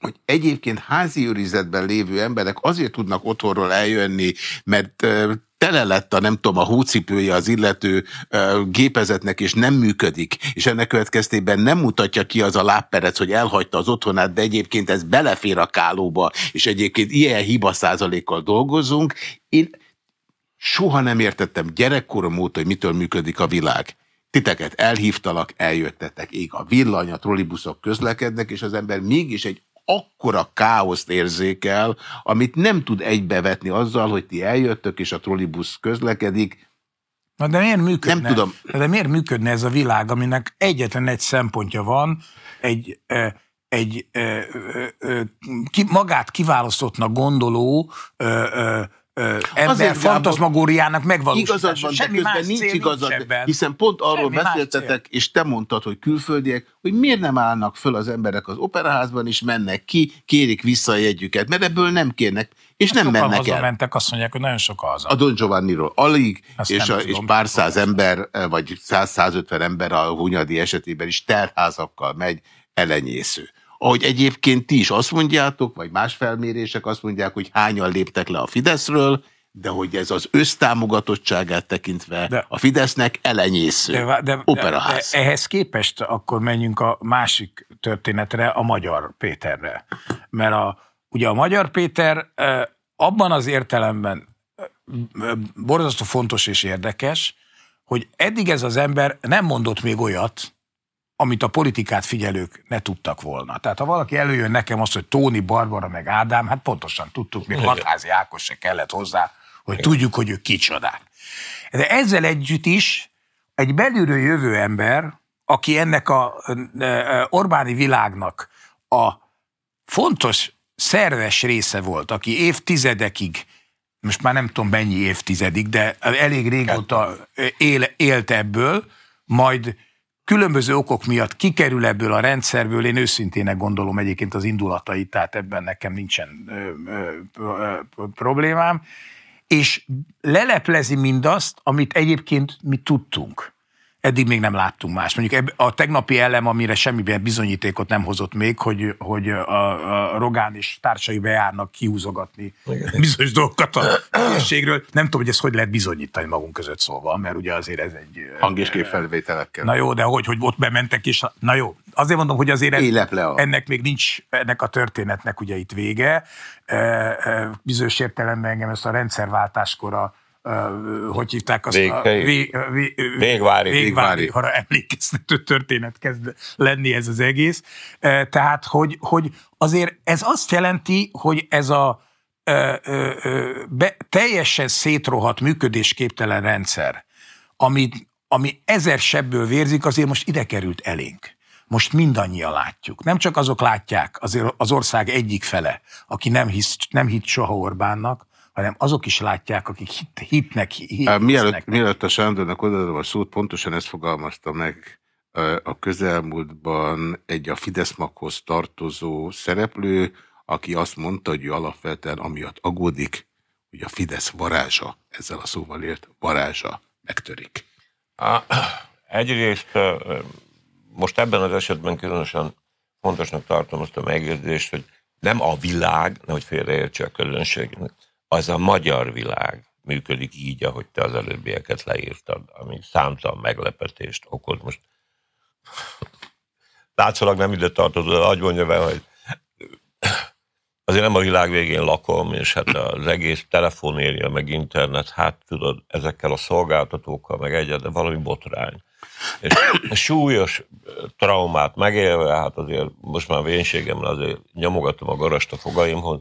hogy egyébként házi őrizetben lévő emberek azért tudnak otthonról eljönni, mert tele lett a nem tudom, a hócipője az illető uh, gépezetnek, és nem működik, és ennek következtében nem mutatja ki az a lábperec, hogy elhagyta az otthonát, de egyébként ez belefér a kálóba, és egyébként ilyen hiba százalékkal dolgozunk. Én soha nem értettem gyerekkorom óta, hogy mitől működik a világ. Titeket elhívtalak, eljöttetek, ég a villany, a trollibuszok közlekednek, és az ember mégis egy akkora káoszt érzékel, amit nem tud egybevetni azzal, hogy ti eljöttök, és a trollibusz közlekedik.
Na de miért működne? Nem tudom. De miért működne ez a világ, aminek egyetlen egy szempontja van, egy, egy magát kiválasztottnak gondoló ember fantasmagóriának megvalósítása.
Igazad van, de közben nincs igazad, nincs hiszen pont arról Semmi beszéltetek, és te mondtad, hogy külföldiek, hogy miért nem állnak föl az emberek az operaházban, és mennek ki, kérik vissza a jegyüket, mert ebből nem kérnek, és nem
Sokan
mennek el.
mentek, azt mondják, hogy nagyon sok az.
A Don Giovanni-ról alig, és, a, és pár száz ember, vagy 100-150 ember a Hunyadi esetében is terházakkal megy elenyésző. Ahogy egyébként ti is azt mondjátok, vagy más felmérések azt mondják, hogy hányan léptek le a Fideszről, de hogy ez az össztámogatottságát tekintve de, a Fidesznek elenyésző de, de, operaház.
De ehhez képest akkor menjünk a másik történetre, a Magyar Péterre. Mert a, ugye a Magyar Péter abban az értelemben borzasztó fontos és érdekes, hogy eddig ez az ember nem mondott még olyat, amit a politikát figyelők ne tudtak volna. Tehát ha valaki előjön nekem azt, hogy Tóni, Barbara meg Ádám, hát pontosan tudtuk, még Hatházi Ákos se kellett hozzá, hogy Igen. tudjuk, hogy ők kicsodák. De ezzel együtt is egy belülről jövő ember, aki ennek a Orbáni világnak a fontos szerves része volt, aki évtizedekig, most már nem tudom mennyi évtizedig, de elég régóta él, élt ebből, majd különböző okok miatt kikerül ebből a rendszerből, én őszintének gondolom egyébként az indulatait, tehát ebben nekem nincsen ö, ö, ö, problémám, és leleplezi mindazt, amit egyébként mi tudtunk eddig még nem láttunk más. Mondjuk a tegnapi elem, amire semmilyen bizonyítékot nem hozott még, hogy, hogy a, a Rogán és társai bejárnak kiúzogatni Igen. bizonyos dolgokat a térségről. Nem tudom, hogy ezt hogy lehet bizonyítani magunk között szólva, mert ugye azért ez egy...
Hang- és képfelvételekkel.
Na jó, de hogy, hogy ott bementek és... Na jó, azért mondom, hogy azért
ez,
ennek még nincs, ennek a történetnek ugye itt vége. Bizonyos értelemben engem ezt a rendszerváltáskor a hogy hívták azt
Vég, a vé, vé, végvári,
végvári, ha emlékeztető történet kezd lenni ez az egész. Tehát, hogy, hogy azért ez azt jelenti, hogy ez a be, teljesen szétrohadt, működésképtelen rendszer, ami, ami ezer sebből vérzik, azért most ide került elénk. Most mindannyian látjuk. Nem csak azok látják, azért az ország egyik fele, aki nem, hisz, nem hitt soha Orbánnak, hanem azok is látják, akik hit, hitnek.
Hit, mielőtt, mielőtt a Sándornak odaadom a szót, pontosan ezt fogalmazta meg a közelmúltban egy a fidesz tartozó szereplő, aki azt mondta, hogy ő alapvetően amiatt agódik, hogy a Fidesz varázsa, ezzel a szóval ért, varázsa megtörik.
Egyrészt most ebben az esetben különösen fontosnak tartom azt a megjegyzést, hogy nem a világ, nehogy félreértse a közönségnek, az a magyar világ működik így, ahogy te az előbbieket leírtad, ami számtalan meglepetést okoz. Most látszólag nem ide tartozó, de agy mondja be, hogy azért nem a világ végén lakom, és hát az egész telefonéria, meg internet, hát tudod, ezekkel a szolgáltatókkal, meg egyet, de valami botrány. És súlyos traumát megélve, hát azért most már vénségemmel azért nyomogatom a garast a fogaimhoz,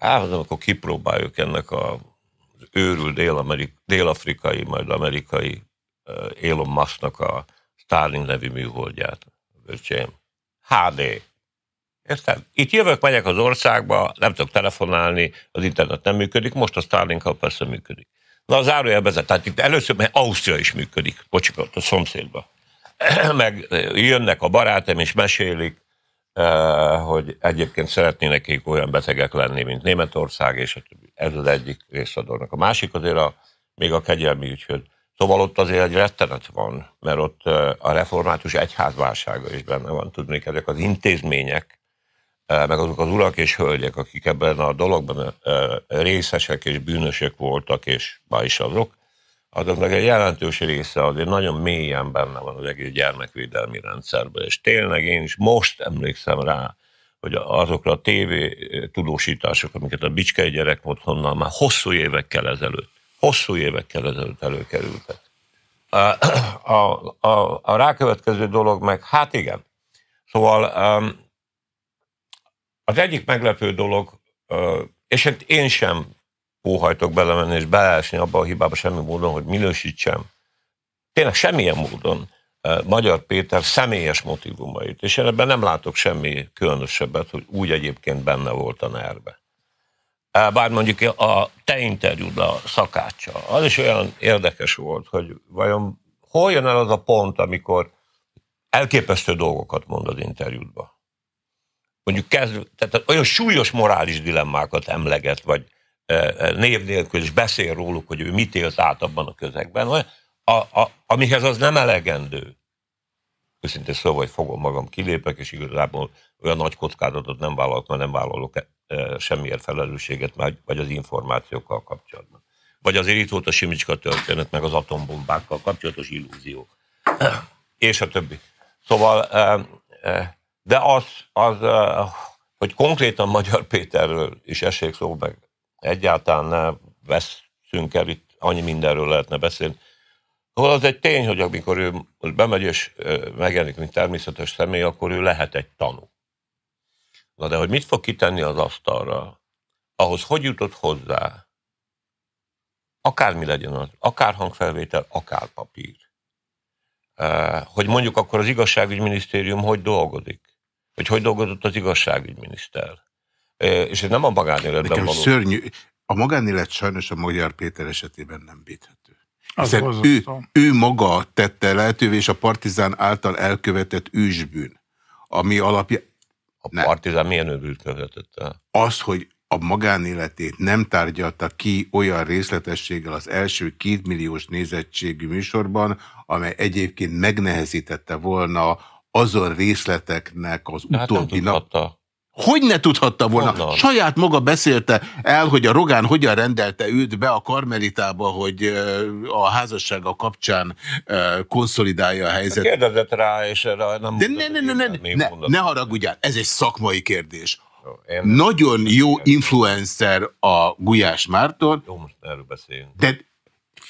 Hát, akkor kipróbáljuk ennek a őrült dél-amerik, dél-afrikai, majd amerikai uh, Elon Musknak a Starlink nevű műholdját. Öcsém. HD. Érted? Itt jövök, megyek az országba, nem tudok telefonálni, az internet nem működik, most a starlink persze működik. Na az zárójelbezet, tehát itt először, mert Ausztria is működik, bocsánat, a szomszédba. [clears throat] Meg jönnek a barátom és mesélik, hogy egyébként szeretnének olyan betegek lenni, mint Németország, és ez az egyik részadónak. A másik azért a, még a kegyelmi ügyhöz. Szóval ott azért egy rettenet van, mert ott a református egyházválsága is benne van. Tudnék, ezek az intézmények, meg azok az urak és hölgyek, akik ebben a dologban részesek és bűnösök voltak, és ma is azok, azoknak egy jelentős része azért nagyon mélyen benne van az egész gyermekvédelmi rendszerben, és tényleg én is most emlékszem rá, hogy azokra a tévé tudósítások, amiket a Bicskei gyerek otthonnal már hosszú évekkel ezelőtt, hosszú évekkel ezelőtt előkerültek. A, a, a, a rákövetkező dolog meg, hát igen. Szóval az egyik meglepő dolog, és hát én sem óhajtok belemenni és beleesni abba a hibába semmi módon, hogy minősítsem. Tényleg semmilyen módon eh, Magyar Péter személyes motivumait, és én ebben nem látok semmi különösebbet, hogy úgy egyébként benne volt a nerve. bár mondjuk a te interjúd a szakácsa, az is olyan érdekes volt, hogy vajon hol jön el az a pont, amikor elképesztő dolgokat mond az interjúdba. Mondjuk kezd, tehát olyan súlyos morális dilemmákat emleget, vagy név nélkül is beszél róluk, hogy ő mit élt át abban a közegben, a, a, amihez az nem elegendő. Őszintén szóval, hogy fogom magam, kilépek, és igazából olyan nagy kockázatot nem vállalok, mert nem vállalok semmilyen felelősséget, vagy az információkkal kapcsolatban. Vagy azért itt volt a Simicska történet, meg az atombombákkal kapcsolatos illúzió. és a többi. Szóval, de az, az, hogy konkrétan Magyar Péterről is essék szó, meg egyáltalán ne veszünk el, itt annyi mindenről lehetne beszélni. Hol az egy tény, hogy amikor ő bemegy és megjelenik, mint természetes személy, akkor ő lehet egy tanú. Na de hogy mit fog kitenni az asztalra, ahhoz hogy jutott hozzá, akármi legyen az, akár hangfelvétel, akár papír. Hogy mondjuk akkor az igazságügyminisztérium hogy dolgozik, hogy hogy dolgozott az igazságügyminiszter. És ez nem a magánéletben való.
szörnyű. A magánélet sajnos a Magyar Péter esetében nem védhető. Hiszen ő, ő maga tette lehetővé, és a partizán által elkövetett ősbűn, ami alapja...
A partizán milyen őrült követett el?
Az, hogy a magánéletét nem tárgyalta ki olyan részletességgel az első kétmilliós nézettségű műsorban, amely egyébként megnehezítette volna azon részleteknek az hát utóbbi nap... Hogy ne tudhatta volna? Honnan? Saját maga beszélte el, hogy a Rogán hogyan rendelte őt be a Karmelitába, hogy a házassága kapcsán konszolidálja a helyzetet.
Kérdezett rá, és erre nem...
De ne, ne, ne, ne, ne, ne, ne haragudjál, ez egy szakmai kérdés. Én Nagyon jó influencer a Gulyás Márton.
Jó, most erről beszéljünk.
De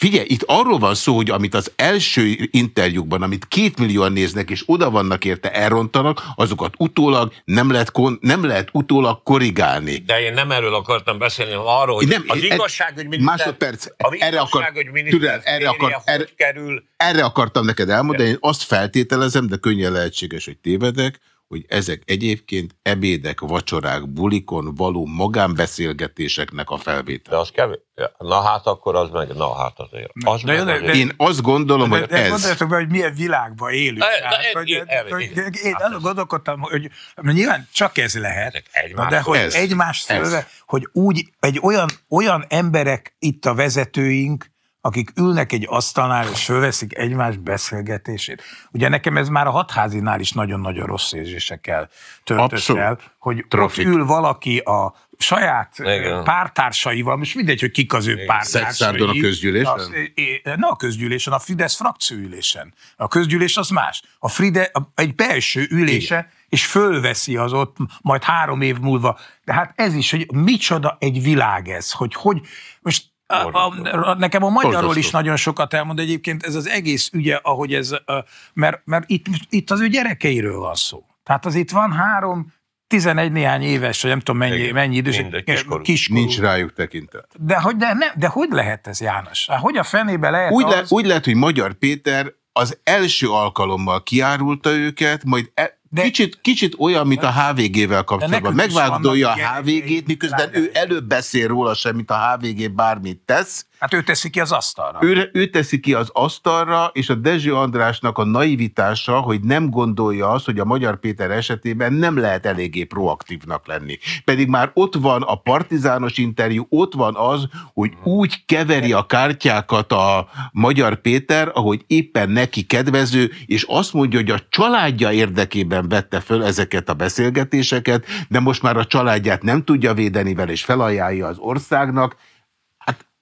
Figyelj, itt arról van szó, hogy amit az első interjúkban, amit két millióan néznek, és oda vannak érte elrontanak, azokat utólag nem lehet, nem lehet utólag korrigálni.
De én nem erről akartam beszélni, hanem arról, hogy nem, az igazságügyminiszter...
Másodperc, erre, akar, türel, erre, akar, erre, kerül. erre akartam neked elmondani, én azt feltételezem, de könnyen lehetséges, hogy tévedek, hogy ezek egyébként ebédek, vacsorák, bulikon való magánbeszélgetéseknek a felvétel.
De az kevés. Na hát akkor az meg, na hát azért. Az
de, de, de, én azt gondolom, de, hogy de, ez...
Gondoljatok be, hogy milyen világban élünk. De, de, hogy, én, hogy, hát gondolkodtam, hogy nyilván csak ez lehet, na, de hogy ez, egymás szőle, hogy úgy, egy olyan, olyan emberek itt a vezetőink, akik ülnek egy asztalnál, és fölveszik egymás beszélgetését. Ugye nekem ez már a hatházinál is nagyon-nagyon rossz érzésekkel töltött el, hogy Trafik. ott ül valaki a saját Igen. pártársaival, most mindegy, hogy kik az ő pártársai.
Szexárdon a közgyűlésen? Az,
ne a közgyűlésen, a Fidesz frakcióülésen. A közgyűlés az más. A Fride egy belső ülése, Igen. és fölveszi az ott majd három év múlva. De hát ez is, hogy micsoda egy világ ez, hogy hogy most a, a, nekem a magyarról is nagyon sokat elmond egyébként ez az egész ügye, ahogy ez, mert, mert itt, itt az ő gyerekeiről van szó. Tehát az itt van három, 11 néhány éves, vagy nem tudom mennyi, mennyi idős,
kiskorú. kiskorú. Nincs rájuk tekintet.
De hogy, de, ne, de hogy lehet ez, János? Hát hogy a fenébe lehet
úgy,
az...
le, úgy lehet, hogy Magyar Péter az első alkalommal kiárulta őket, majd e, de, kicsit, kicsit olyan, mint a HVG-vel kapcsolatban. Megvágdolja a HVG-t, miközben ő előbb beszél róla sem, mint a HVG bármit tesz.
Hát ő teszi ki az asztalra.
Ő, ő teszi ki az asztalra, és a Dezső Andrásnak a naivitása, hogy nem gondolja azt, hogy a Magyar Péter esetében nem lehet eléggé proaktívnak lenni. Pedig már ott van a partizános interjú, ott van az, hogy úgy keveri a kártyákat a Magyar Péter, ahogy éppen neki kedvező, és azt mondja, hogy a családja érdekében vette föl ezeket a beszélgetéseket, de most már a családját nem tudja védeni vele, és felajánlja az országnak,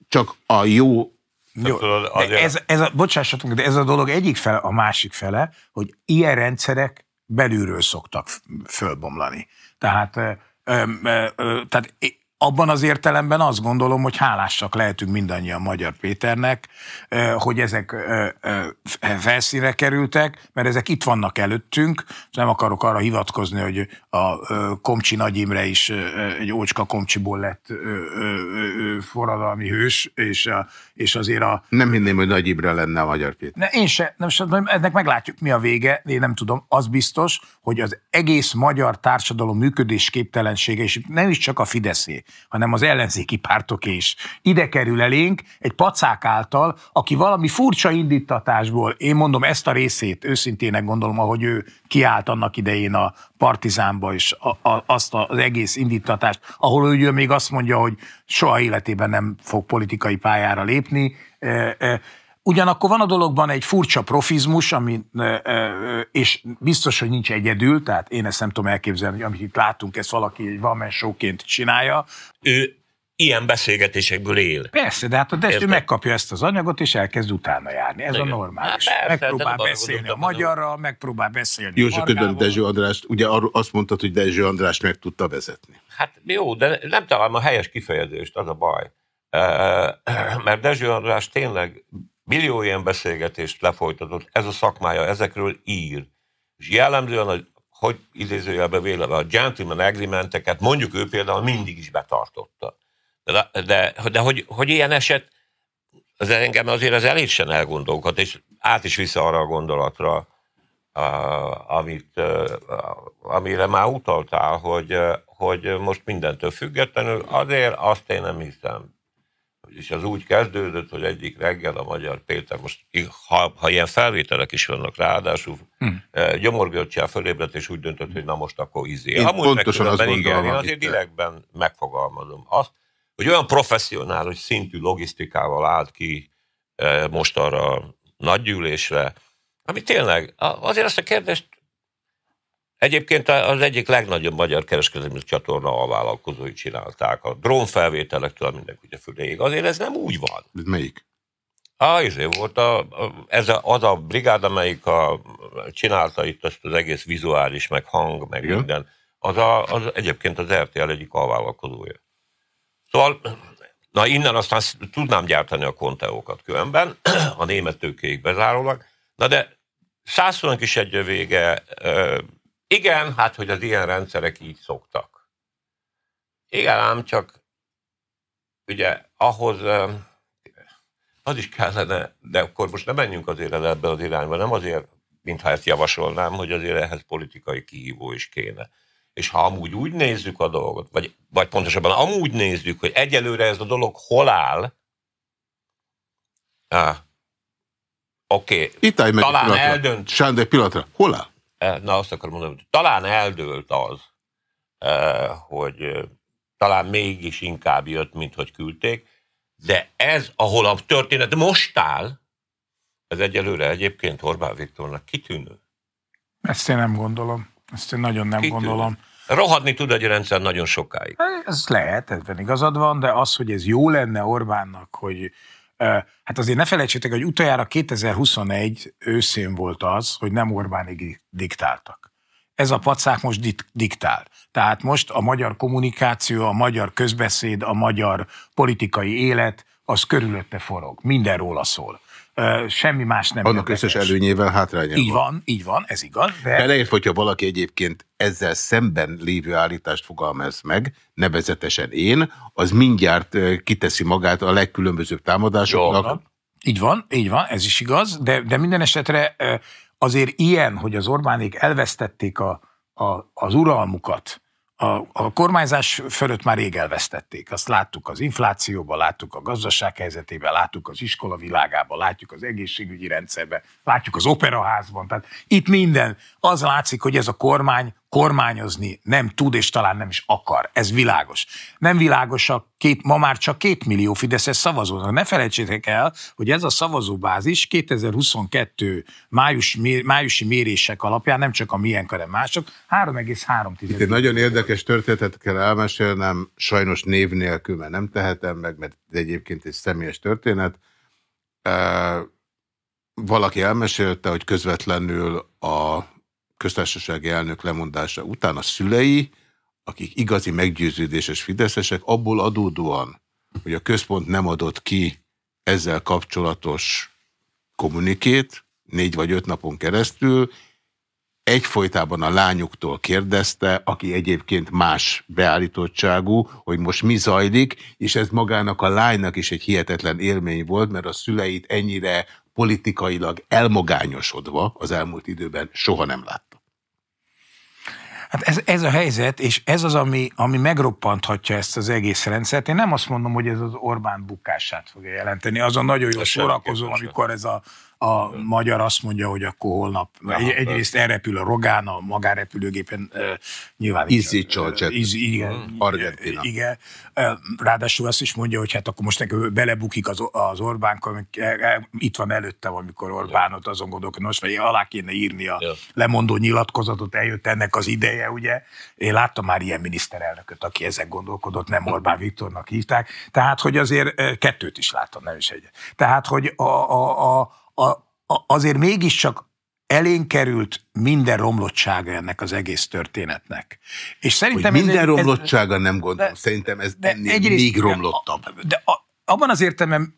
csak a jó
jó, de ez, ez a, bocsássatok, de ez a dolog egyik fele, a másik fele, hogy ilyen rendszerek belülről szoktak fölbomlani. Tehát, ö, ö, ö, tehát abban az értelemben azt gondolom, hogy hálásak lehetünk mindannyian Magyar Péternek, hogy ezek felszínre kerültek, mert ezek itt vannak előttünk, nem akarok arra hivatkozni, hogy a Komcsi Nagy Imre is egy ócska Komcsiból lett forradalmi hős, és, a, és azért a...
Nem hinném, hogy Nagy Imre lenne a Magyar Péter.
Ne, én se, nem, ennek meglátjuk mi a vége, én nem tudom, az biztos, hogy az egész magyar társadalom működésképtelensége, és nem is csak a Fideszé, hanem az ellenzéki pártok is. Ide kerül elénk egy pacák által, aki valami furcsa indítatásból, én mondom ezt a részét, őszintének gondolom, ahogy ő kiállt annak idején a partizánba, és a, a, azt az egész indítatást, ahol ő még azt mondja, hogy soha életében nem fog politikai pályára lépni, Ugyanakkor van a dologban egy furcsa profizmus, ami, és biztos, hogy nincs egyedül, tehát én ezt nem tudom elképzelni, hogy amit itt látunk, ezt valaki egy van showként csinálja.
Ő ilyen beszélgetésekből él.
Persze, de hát a Dezső megkapja ezt az anyagot, és elkezd utána járni. Ez Igen. a normális. Hát persze, megpróbál beszélni a magyarra, megpróbál beszélni
Jó, a közben Dezső András, ugye azt mondtad, hogy Dezső András meg tudta vezetni.
Hát jó, de nem találom a helyes kifejezést, az a baj. Mert Dezső András tényleg millió ilyen beszélgetést lefolytatott, ez a szakmája, ezekről ír. És jellemzően, hogy, hogy idézőjelbe véle, a gentleman agreementeket mondjuk ő például mindig is betartotta. De, de, de hogy, hogy ilyen eset, az engem azért az elég sem elgondolkat, és át is vissza arra a gondolatra, a, amit, a, amire már utaltál, hogy, hogy most mindentől függetlenül, azért azt én nem hiszem és az úgy kezdődött, hogy egyik reggel a Magyar Péter, most ha, ha ilyen felvételek is vannak ráadásul, hmm. gyomorgörcsel fölébredt, és úgy döntött, hogy na most akkor izé.
Én Amúgy pontosan meg azt igen,
én azért direktben megfogalmazom azt, hogy olyan professzionális szintű logisztikával állt ki e, most arra a nagygyűlésre, ami tényleg, azért azt a kérdést Egyébként az egyik legnagyobb magyar kereskedelmi csatorna a vállalkozói csinálták. A drónfelvételektől mindenki ugye füléig. Azért ez nem úgy van.
Melyik?
Ah, ezért volt a, a, ez a, az a brigád, amelyik a, csinálta itt azt az egész vizuális, meg hang, meg Igen. minden, az, a, az egyébként az RTL egyik alvállalkozója. Szóval, na innen aztán tudnám gyártani a konteókat különben, [clears throat] a német tőkéig bezárólag, na de százszónak is egy vége, igen, hát, hogy az ilyen rendszerek így szoktak. Igen, ám csak ugye ahhoz az is kellene, de akkor most nem menjünk azért el ebbe az irányba, nem azért, mintha ezt javasolnám, hogy azért ehhez politikai kihívó is kéne. És ha amúgy úgy nézzük a dolgot, vagy, vagy pontosabban amúgy nézzük, hogy egyelőre ez a dolog hol áll, ah, oké, okay,
Itt állj meg talán eldönt. Sándor, pillanatra, hol áll?
Eh, na azt akarom mondani, hogy talán eldőlt az, eh, hogy eh, talán mégis inkább jött, mint hogy küldték, de ez, ahol a történet most áll, ez egyelőre egyébként Orbán Viktornak kitűnő.
Ezt én nem gondolom. Ezt én nagyon nem kitűnő. gondolom.
Rohadni tud egy rendszer nagyon sokáig.
Ez lehet, ebben igazad van, de az, hogy ez jó lenne Orbánnak, hogy Hát azért ne felejtsétek, hogy utoljára 2021 őszén volt az, hogy nem Orbánig diktáltak. Ez a pacák most diktál. Tehát most a magyar kommunikáció, a magyar közbeszéd, a magyar politikai élet, az körülötte forog. Minden róla szól semmi más nem
Annak érdekes. összes előnyével, hátrányával.
Így van, így van, ez igaz.
De... Beleért, hogyha valaki egyébként ezzel szemben lévő állítást fogalmaz meg, nevezetesen én, az mindjárt kiteszi magát a legkülönbözőbb támadásoknak. Jó.
Így van, így van, ez is igaz, de, de minden esetre azért ilyen, hogy az Orbánék elvesztették a, a, az uralmukat, a, a kormányzás fölött már rég elvesztették. Azt láttuk az inflációban, láttuk a gazdaság helyzetében, láttuk az iskola világában, látjuk az egészségügyi rendszerben, látjuk az operaházban. Tehát itt minden. Az látszik, hogy ez a kormány kormányozni nem tud, és talán nem is akar. Ez világos. Nem világos a két, ma már csak két millió Fideszes szavazónak. Ne felejtsétek el, hogy ez a szavazóbázis 2022 május, májusi mérések alapján nem csak a milyen hanem mások, 3,3.
Itt egy nagyon érdekes történetet kell elmesélnem, sajnos név nélkül, mert nem tehetem meg, mert egyébként egy személyes történet. Valaki elmesélte, hogy közvetlenül a köztársasági elnök lemondása után a szülei, akik igazi meggyőződéses fideszesek, abból adódóan, hogy a központ nem adott ki ezzel kapcsolatos kommunikét, négy vagy öt napon keresztül, egyfolytában a lányuktól kérdezte, aki egyébként más beállítottságú, hogy most mi zajlik, és ez magának a lánynak is egy hihetetlen élmény volt, mert a szüleit ennyire politikailag elmogányosodva az elmúlt időben soha nem látta.
Hát ez, ez a helyzet, és ez az, ami, ami megroppanthatja ezt az egész rendszert. Én nem azt mondom, hogy ez az Orbán bukását fogja jelenteni. Azon nagyon jó szórakozó, amikor ez a a magyar azt mondja, hogy akkor holnap egy, egyrészt elrepül a Rogán, a magárepülőgépen nyilván...
Easy George.
Igen,
mm. Argentina.
Igen. Ráadásul azt is mondja, hogy hát akkor most neki belebukik az, az Orbán, e, e, itt van előtte, amikor Orbánot azon gondolkodik, most vagy alá kéne írni a ja. lemondó nyilatkozatot, eljött ennek az ideje, ugye. Én láttam már ilyen miniszterelnököt, aki ezek gondolkodott, nem Orbán Viktornak hívták. Tehát, hogy azért kettőt is láttam, nem is egyet. Tehát, hogy a, a, a a, a, azért mégiscsak elénk került minden romlottsága ennek az egész történetnek.
És szerintem hogy minden ez, romlottsága ez, nem gondolom, de, szerintem ez de ennél egyrészt, még romlottabb.
De, de a, abban az értelemben,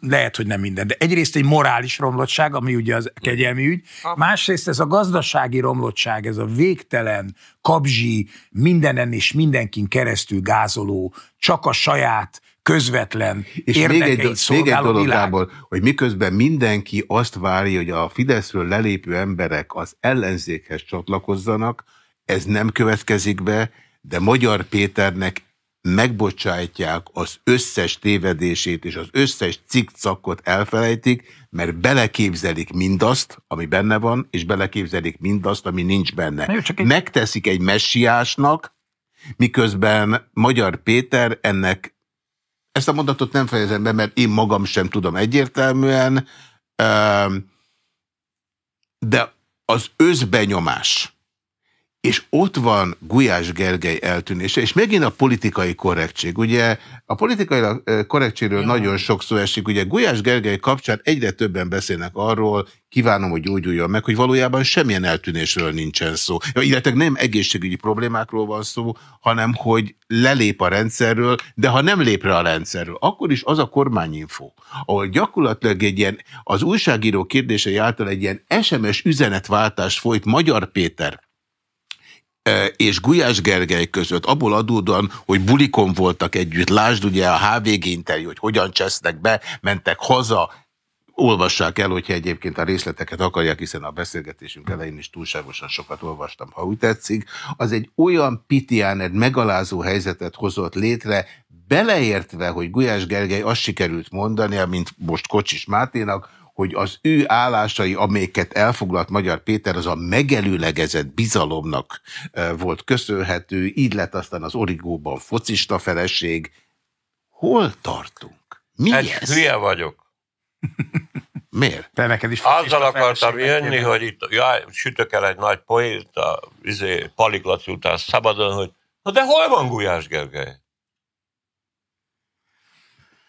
lehet, hogy nem minden, de egyrészt egy morális romlottság, ami ugye az kegyelmi ügy, másrészt ez a gazdasági romlottság, ez a végtelen, kabzsi, mindenen és mindenkin keresztül gázoló, csak a saját közvetlen És még egy, még egy dolog, Gábor,
hogy miközben mindenki azt várja, hogy a Fideszről lelépő emberek az ellenzékhez csatlakozzanak, ez nem következik be, de Magyar Péternek megbocsájtják az összes tévedését és az összes cikcakot elfelejtik, mert beleképzelik mindazt, ami benne van, és beleképzelik mindazt, ami nincs benne. Egy... Megteszik egy messiásnak, miközben Magyar Péter ennek ezt a mondatot nem fejezem be, mert én magam sem tudom egyértelműen, de az özbenyomás, és ott van Gulyás Gergely eltűnése, és megint a politikai korrektség. Ugye a politikai korrektségről ja. nagyon sok szó esik. Ugye Gulyás Gergely kapcsán egyre többen beszélnek arról, kívánom, hogy gyógyuljon meg, hogy valójában semmilyen eltűnésről nincsen szó. Illetve nem egészségügyi problémákról van szó, hanem hogy lelép a rendszerről, de ha nem lép rá a rendszerről, akkor is az a kormányinfo, ahol gyakorlatilag egy ilyen, az újságíró kérdései által egy ilyen SMS üzenetváltás folyt Magyar Péter, és Gulyás Gergely között, abból adódóan, hogy bulikon voltak együtt, lásd ugye a HVG interjú, hogy hogyan csesznek be, mentek haza, olvassák el, hogyha egyébként a részleteket akarják, hiszen a beszélgetésünk elején is túlságosan sokat olvastam, ha úgy tetszik, az egy olyan pitiáned, megalázó helyzetet hozott létre, beleértve, hogy Gulyás Gergely azt sikerült mondani, mint most Kocsis Máténak, hogy az ő állásai, amelyeket elfoglalt Magyar Péter, az a megelőlegezett bizalomnak volt köszönhető, így lett aztán az origóban focista feleség. Hol tartunk? Mi
Egy ez? hülye vagyok. [laughs]
Miért?
Te neked is
Azzal akartam jönni, hogy itt jaj, sütök el egy nagy poét a izé, Paliglaci után szabadon, hogy na de hol van Gulyás Gergely?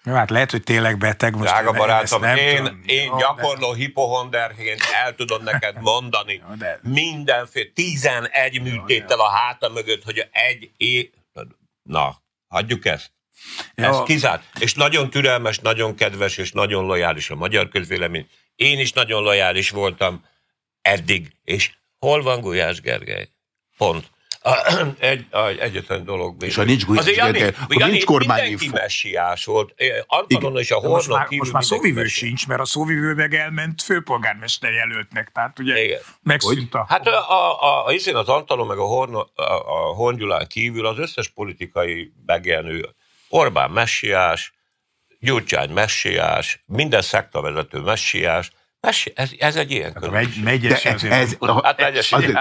Jó, hát lehet, hogy tényleg beteg most.
Drága barátom, nem én, tudom. én no, gyakorló de... hipohonderként el tudom neked [laughs] mondani no, de... mindenféle, 11 műtéttel a háta mögött, hogy egy é... Na, hagyjuk ezt. Jó. Ez kizárt. És nagyon türelmes, nagyon kedves, és nagyon lojális a magyar közvélemény. Én is nagyon lojális voltam eddig. És hol van Gulyás Gergely? Pont. [clears throat] Egy, egyetlen dolog.
Még. És ha nincs Gulyás Gergely, akkor nincs kormányinfo. Mindenki
messiás volt. Antonon és a
most már, most már szóvivő sincs, mert a szóvivő meg elment főpolgármester jelöltnek. Tehát ugye Igen. megszűnt a...
Hát a, a, a, a, az Antalon meg a, Horn, a, a Hongyulán kívül az összes politikai megjelenő Orbán messiás, Gyurcsány messiás, minden szektavezető messiás, ez, ez egy ilyen hát
megy, megyes ez, ez,
hát megyes azért,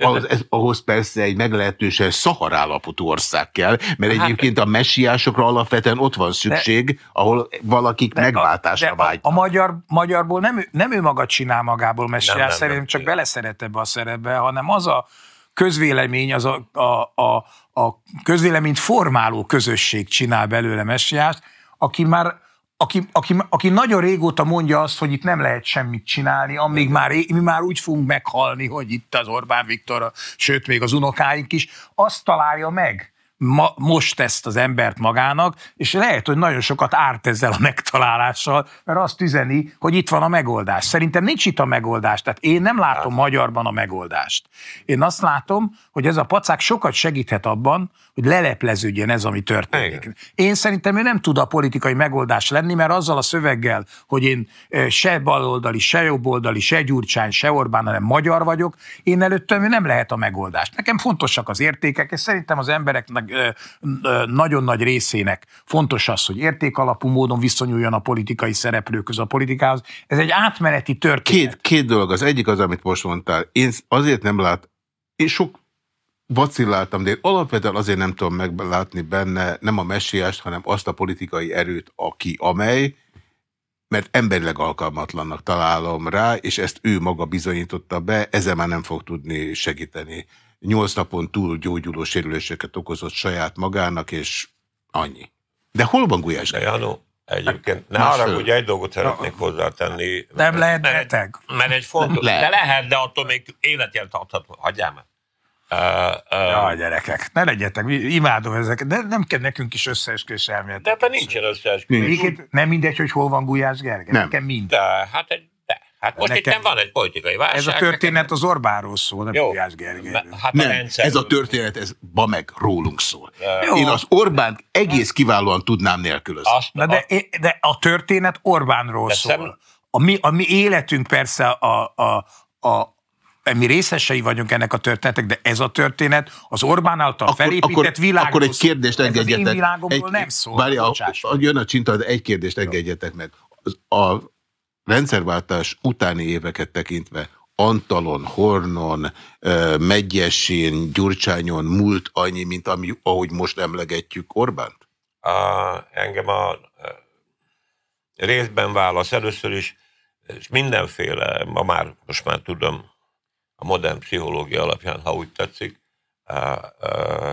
ahhoz, ez, ahhoz persze egy meglehetősen szaharállapotú ország kell, mert hát, egyébként a messiásokra alapvetően ott van szükség, de, ahol valakik de, megváltásra vágynak.
A, a magyar, magyarból nem, nem ő maga csinál magából messiás, nem, nem, szerintem nem, csak nem. beleszeret ebbe a szerepbe, hanem az a közvélemény, az a, a, a, a közvéleményt formáló közösség csinál belőle messiást, aki már aki, aki, aki nagyon régóta mondja azt, hogy itt nem lehet semmit csinálni, amíg már, mi már úgy fogunk meghalni, hogy itt az Orbán Viktor, sőt még az unokáink is, azt találja meg, ma, most ezt az embert magának, és lehet, hogy nagyon sokat árt ezzel a megtalálással, mert azt üzeni, hogy itt van a megoldás. Szerintem nincs itt a megoldás, tehát én nem látom magyarban a megoldást. Én azt látom, hogy ez a pacák sokat segíthet abban, hogy lelepleződjön ez, ami történik. Igen. Én szerintem ő nem tud a politikai megoldás lenni, mert azzal a szöveggel, hogy én se baloldali, se jobboldali, se Gyurcsány, se Orbán, hanem magyar vagyok, én előttem nem lehet a megoldás. Nekem fontosak az értékek, és szerintem az embereknek nagyon nagy részének fontos az, hogy értékalapú módon viszonyuljon a politikai szereplőköz a politikához. Ez egy átmeneti történet.
Két, két dolog. Az egyik az, amit most mondtál. Én azért nem lát, én sok vacilláltam, de én alapvetően azért nem tudom meglátni benne nem a messiást, hanem azt a politikai erőt, aki amely, mert emberileg alkalmatlannak találom rá, és ezt ő maga bizonyította be, ezzel már nem fog tudni segíteni nyolc napon túl gyógyuló sérüléseket okozott saját magának, és annyi. De hol van Gulyás
De Janó, egyébként ne arra, hogy egy dolgot szeretnék hozzátenni.
Nem lehet beteg?
Mert egy fontos, lehet. de lehet, de attól még életjelt adhat, hagyjál meg.
Uh, uh, Jaj, gyerekek, ne legyetek, imádom ezeket, de nem kell nekünk is összeesküvés elmélet.
De ebben nincsen összeesküvés.
Nem mindegy, hogy hol van Gulyás Gergely. Nem. Nekem mind.
De, hát egy Hát most Nekem, itt van egy politikai válság.
Ez a történet az Orbánról szól, nem Jó, Gulyás Gergelyről.
Hát nem, rendszer... ez a történet, ez ba meg rólunk szól. Jó. Én az Orbánt egész kiválóan tudnám nélkülözni. Azt,
Na de, de a történet Orbánról szól. Szem... A mi, a mi életünk persze a, a, a, mi részesei vagyunk ennek a történetek, de ez a történet az Orbán által akkor, felépített világról
Akkor egy kérdést engedjetek. Ez az én
világomból egy, nem szól. Várja,
jön a csinta, de egy kérdést engedjetek meg. A, rendszerváltás utáni éveket tekintve Antalon, Hornon, Megyesén, Gyurcsányon múlt annyi, mint ami, ahogy most emlegetjük Orbánt?
A, engem a, a részben válasz először is, és mindenféle, ma már, most már tudom, a modern pszichológia alapján, ha úgy tetszik,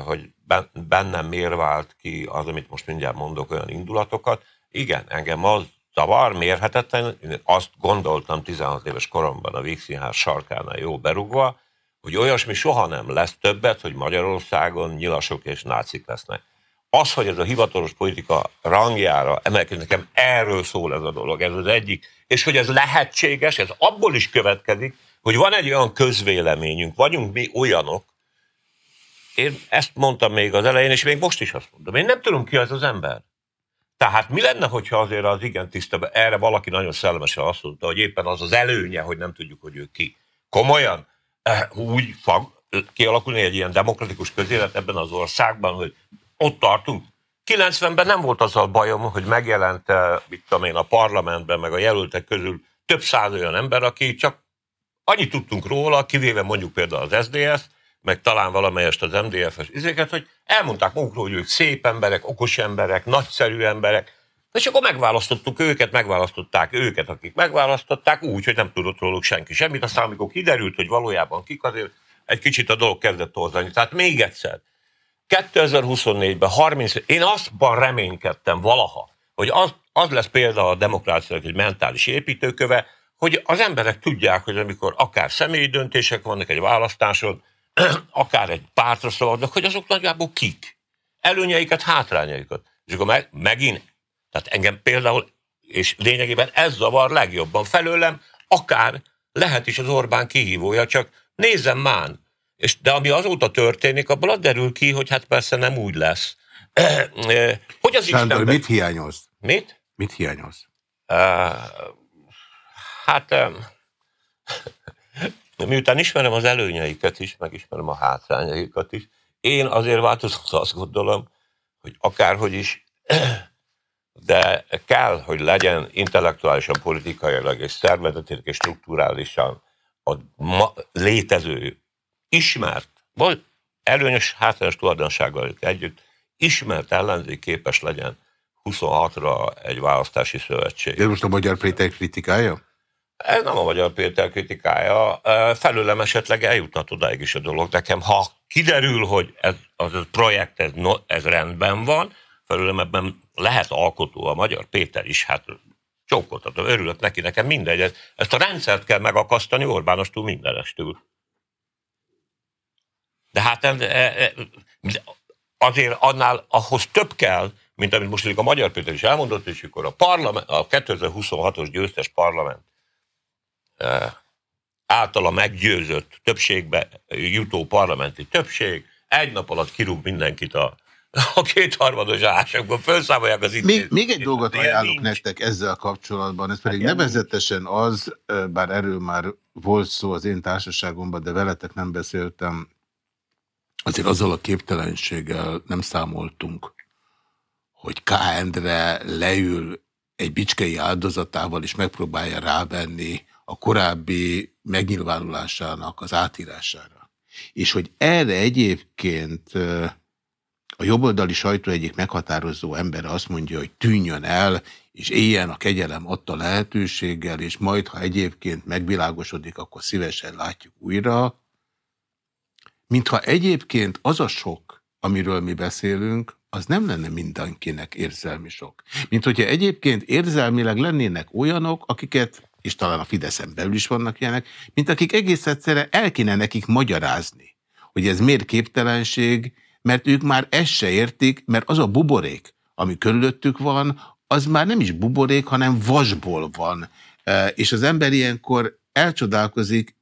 hogy bennem miért vált ki az, amit most mindjárt mondok, olyan indulatokat. Igen, engem az zavar, mérhetetlen. Én azt gondoltam 16 éves koromban a Vígszínház sarkánál jó berugva, hogy olyasmi soha nem lesz többet, hogy Magyarországon nyilasok és nácik lesznek. Az, hogy ez a hivatalos politika rangjára emelkedik, nekem erről szól ez a dolog, ez az egyik. És hogy ez lehetséges, ez abból is következik, hogy van egy olyan közvéleményünk, vagyunk mi olyanok, én ezt mondtam még az elején, és még most is azt mondom, én nem tudom ki az az ember. Tehát mi lenne, hogyha azért az igen tiszta, erre valaki nagyon szellemesen azt mondta, hogy éppen az az előnye, hogy nem tudjuk, hogy ő ki. Komolyan eh, úgy fog kialakulni egy ilyen demokratikus közélet ebben az országban, hogy ott tartunk. 90-ben nem volt az a bajom, hogy megjelent, mit tudom én, a parlamentben, meg a jelöltek közül több száz olyan ember, aki csak annyit tudtunk róla, kivéve mondjuk például az SDS, meg talán valamelyest az MDF-es izéket, hogy elmondták magukról, hogy ők szép emberek, okos emberek, nagyszerű emberek, és akkor megválasztottuk őket, megválasztották őket, akik megválasztották, úgy, hogy nem tudott róluk senki semmit. Aztán, amikor kiderült, hogy valójában kik, azért egy kicsit a dolog kezdett torzani. Tehát még egyszer, 2024-ben 30, én aztban reménykedtem valaha, hogy az, az lesz például a demokráciának egy mentális építőköve, hogy az emberek tudják, hogy amikor akár személyi döntések vannak egy választáson, [clears throat] akár egy pártra szavaznak, hogy azok nagyjából kik. Előnyeiket, hátrányaikat. És akkor meg, megint, tehát engem például, és lényegében ez zavar legjobban felőlem, akár lehet is az Orbán kihívója, csak nézem már, és, de ami azóta történik, abból az derül ki, hogy hát persze nem úgy lesz. [clears throat]
hogy az Sándor, Istenben... mit hiányoz?
Mit?
Mit hiányoz?
Uh, hát... Um, [laughs] miután ismerem az előnyeiket is, meg ismerem a hátrányaikat is, én azért változott azt gondolom, hogy akárhogy is, [clears throat] de kell, hogy legyen intellektuálisan, politikailag és szervezetileg és strukturálisan a ma létező, ismert, vagy előnyös, hátrányos tulajdonsággal együtt, ismert ellenzék képes legyen 26-ra egy választási szövetség.
Ez most a Magyar Péter kritikája?
Ez nem a Magyar Péter kritikája. Felőlem esetleg eljutna odáig is a dolog. Nekem, ha kiderül, hogy ez, az a projekt ez, ez rendben van, felőlem ebben lehet alkotó a Magyar Péter is, hát csókoltatom, örülök neki, nekem mindegy. Ezt a rendszert kell megakasztani Orbánostól mindenestül. De hát e, e, azért annál ahhoz több kell, mint amit most a Magyar Péter is elmondott, és akkor a, parlament, a 2026-os győztes parlament általa meggyőzött többségbe jutó parlamenti többség egy nap alatt kirúg mindenkit a, a kétharmados állásokból, felszámolják az itt.
Még, még egy dolgot ajánlok nincs. nektek ezzel kapcsolatban, ez pedig hát nevezetesen az, bár erről már volt szó az én társaságomban, de veletek nem beszéltem, azért azzal a képtelenséggel nem számoltunk, hogy K. Endre leül egy bicskei áldozatával, és megpróbálja rávenni a korábbi megnyilvánulásának az átírására. És hogy erre egyébként a jobboldali sajtó egyik meghatározó ember azt mondja, hogy tűnjön el, és éljen a kegyelem ott a lehetőséggel, és majd, ha egyébként megvilágosodik, akkor szívesen látjuk újra. Mintha egyébként az a sok, amiről mi beszélünk, az nem lenne mindenkinek érzelmi sok. Mint hogyha egyébként érzelmileg lennének olyanok, akiket és talán a Fideszen belül is vannak ilyenek, mint akik egész egyszerre el kéne nekik magyarázni, hogy ez miért képtelenség, mert ők már ezt se értik, mert az a buborék, ami körülöttük van, az már nem is buborék, hanem vasból van. E, és az ember ilyenkor elcsodálkozik,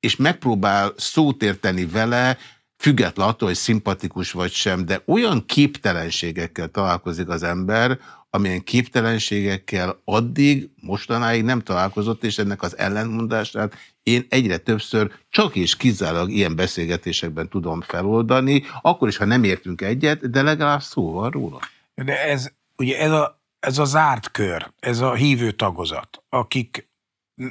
és megpróbál szót érteni vele, független attól, hogy szimpatikus vagy sem, de olyan képtelenségekkel találkozik az ember, amilyen képtelenségekkel addig, mostanáig nem találkozott, és ennek az ellentmondását én egyre többször csak és kizárólag ilyen beszélgetésekben tudom feloldani, akkor is, ha nem értünk egyet, de legalább szó van róla.
De ez, ugye ez a, ez a zárt kör, ez a hívő tagozat, akik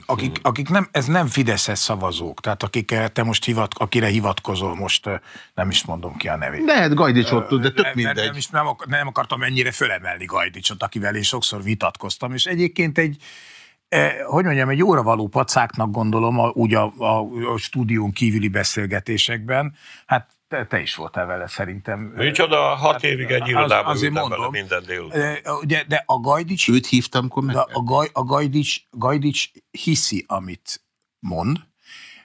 akik, hmm. akik nem, ez nem Fideszes szavazók, tehát akik te most hivat, akire hivatkozol, most nem is mondom ki a nevét.
Lehet Gajdicsot, de tök mindegy.
Nem, is, nem, nem akartam ennyire fölemelni Gajdicsot, akivel én sokszor vitatkoztam, és egyébként egy, eh, hogy mondjam, egy óra való pacáknak gondolom, a, úgy a, a, a stúdión kívüli beszélgetésekben, hát te, te is voltál vele szerintem.
Micsoda, hat hát, évig egy irodában az, mondom, minden délután.
Ugye, de a Gajdics...
Őt hívtam kommentben?
A, Gaj, a Gajdics, Gajdics hiszi, amit mond,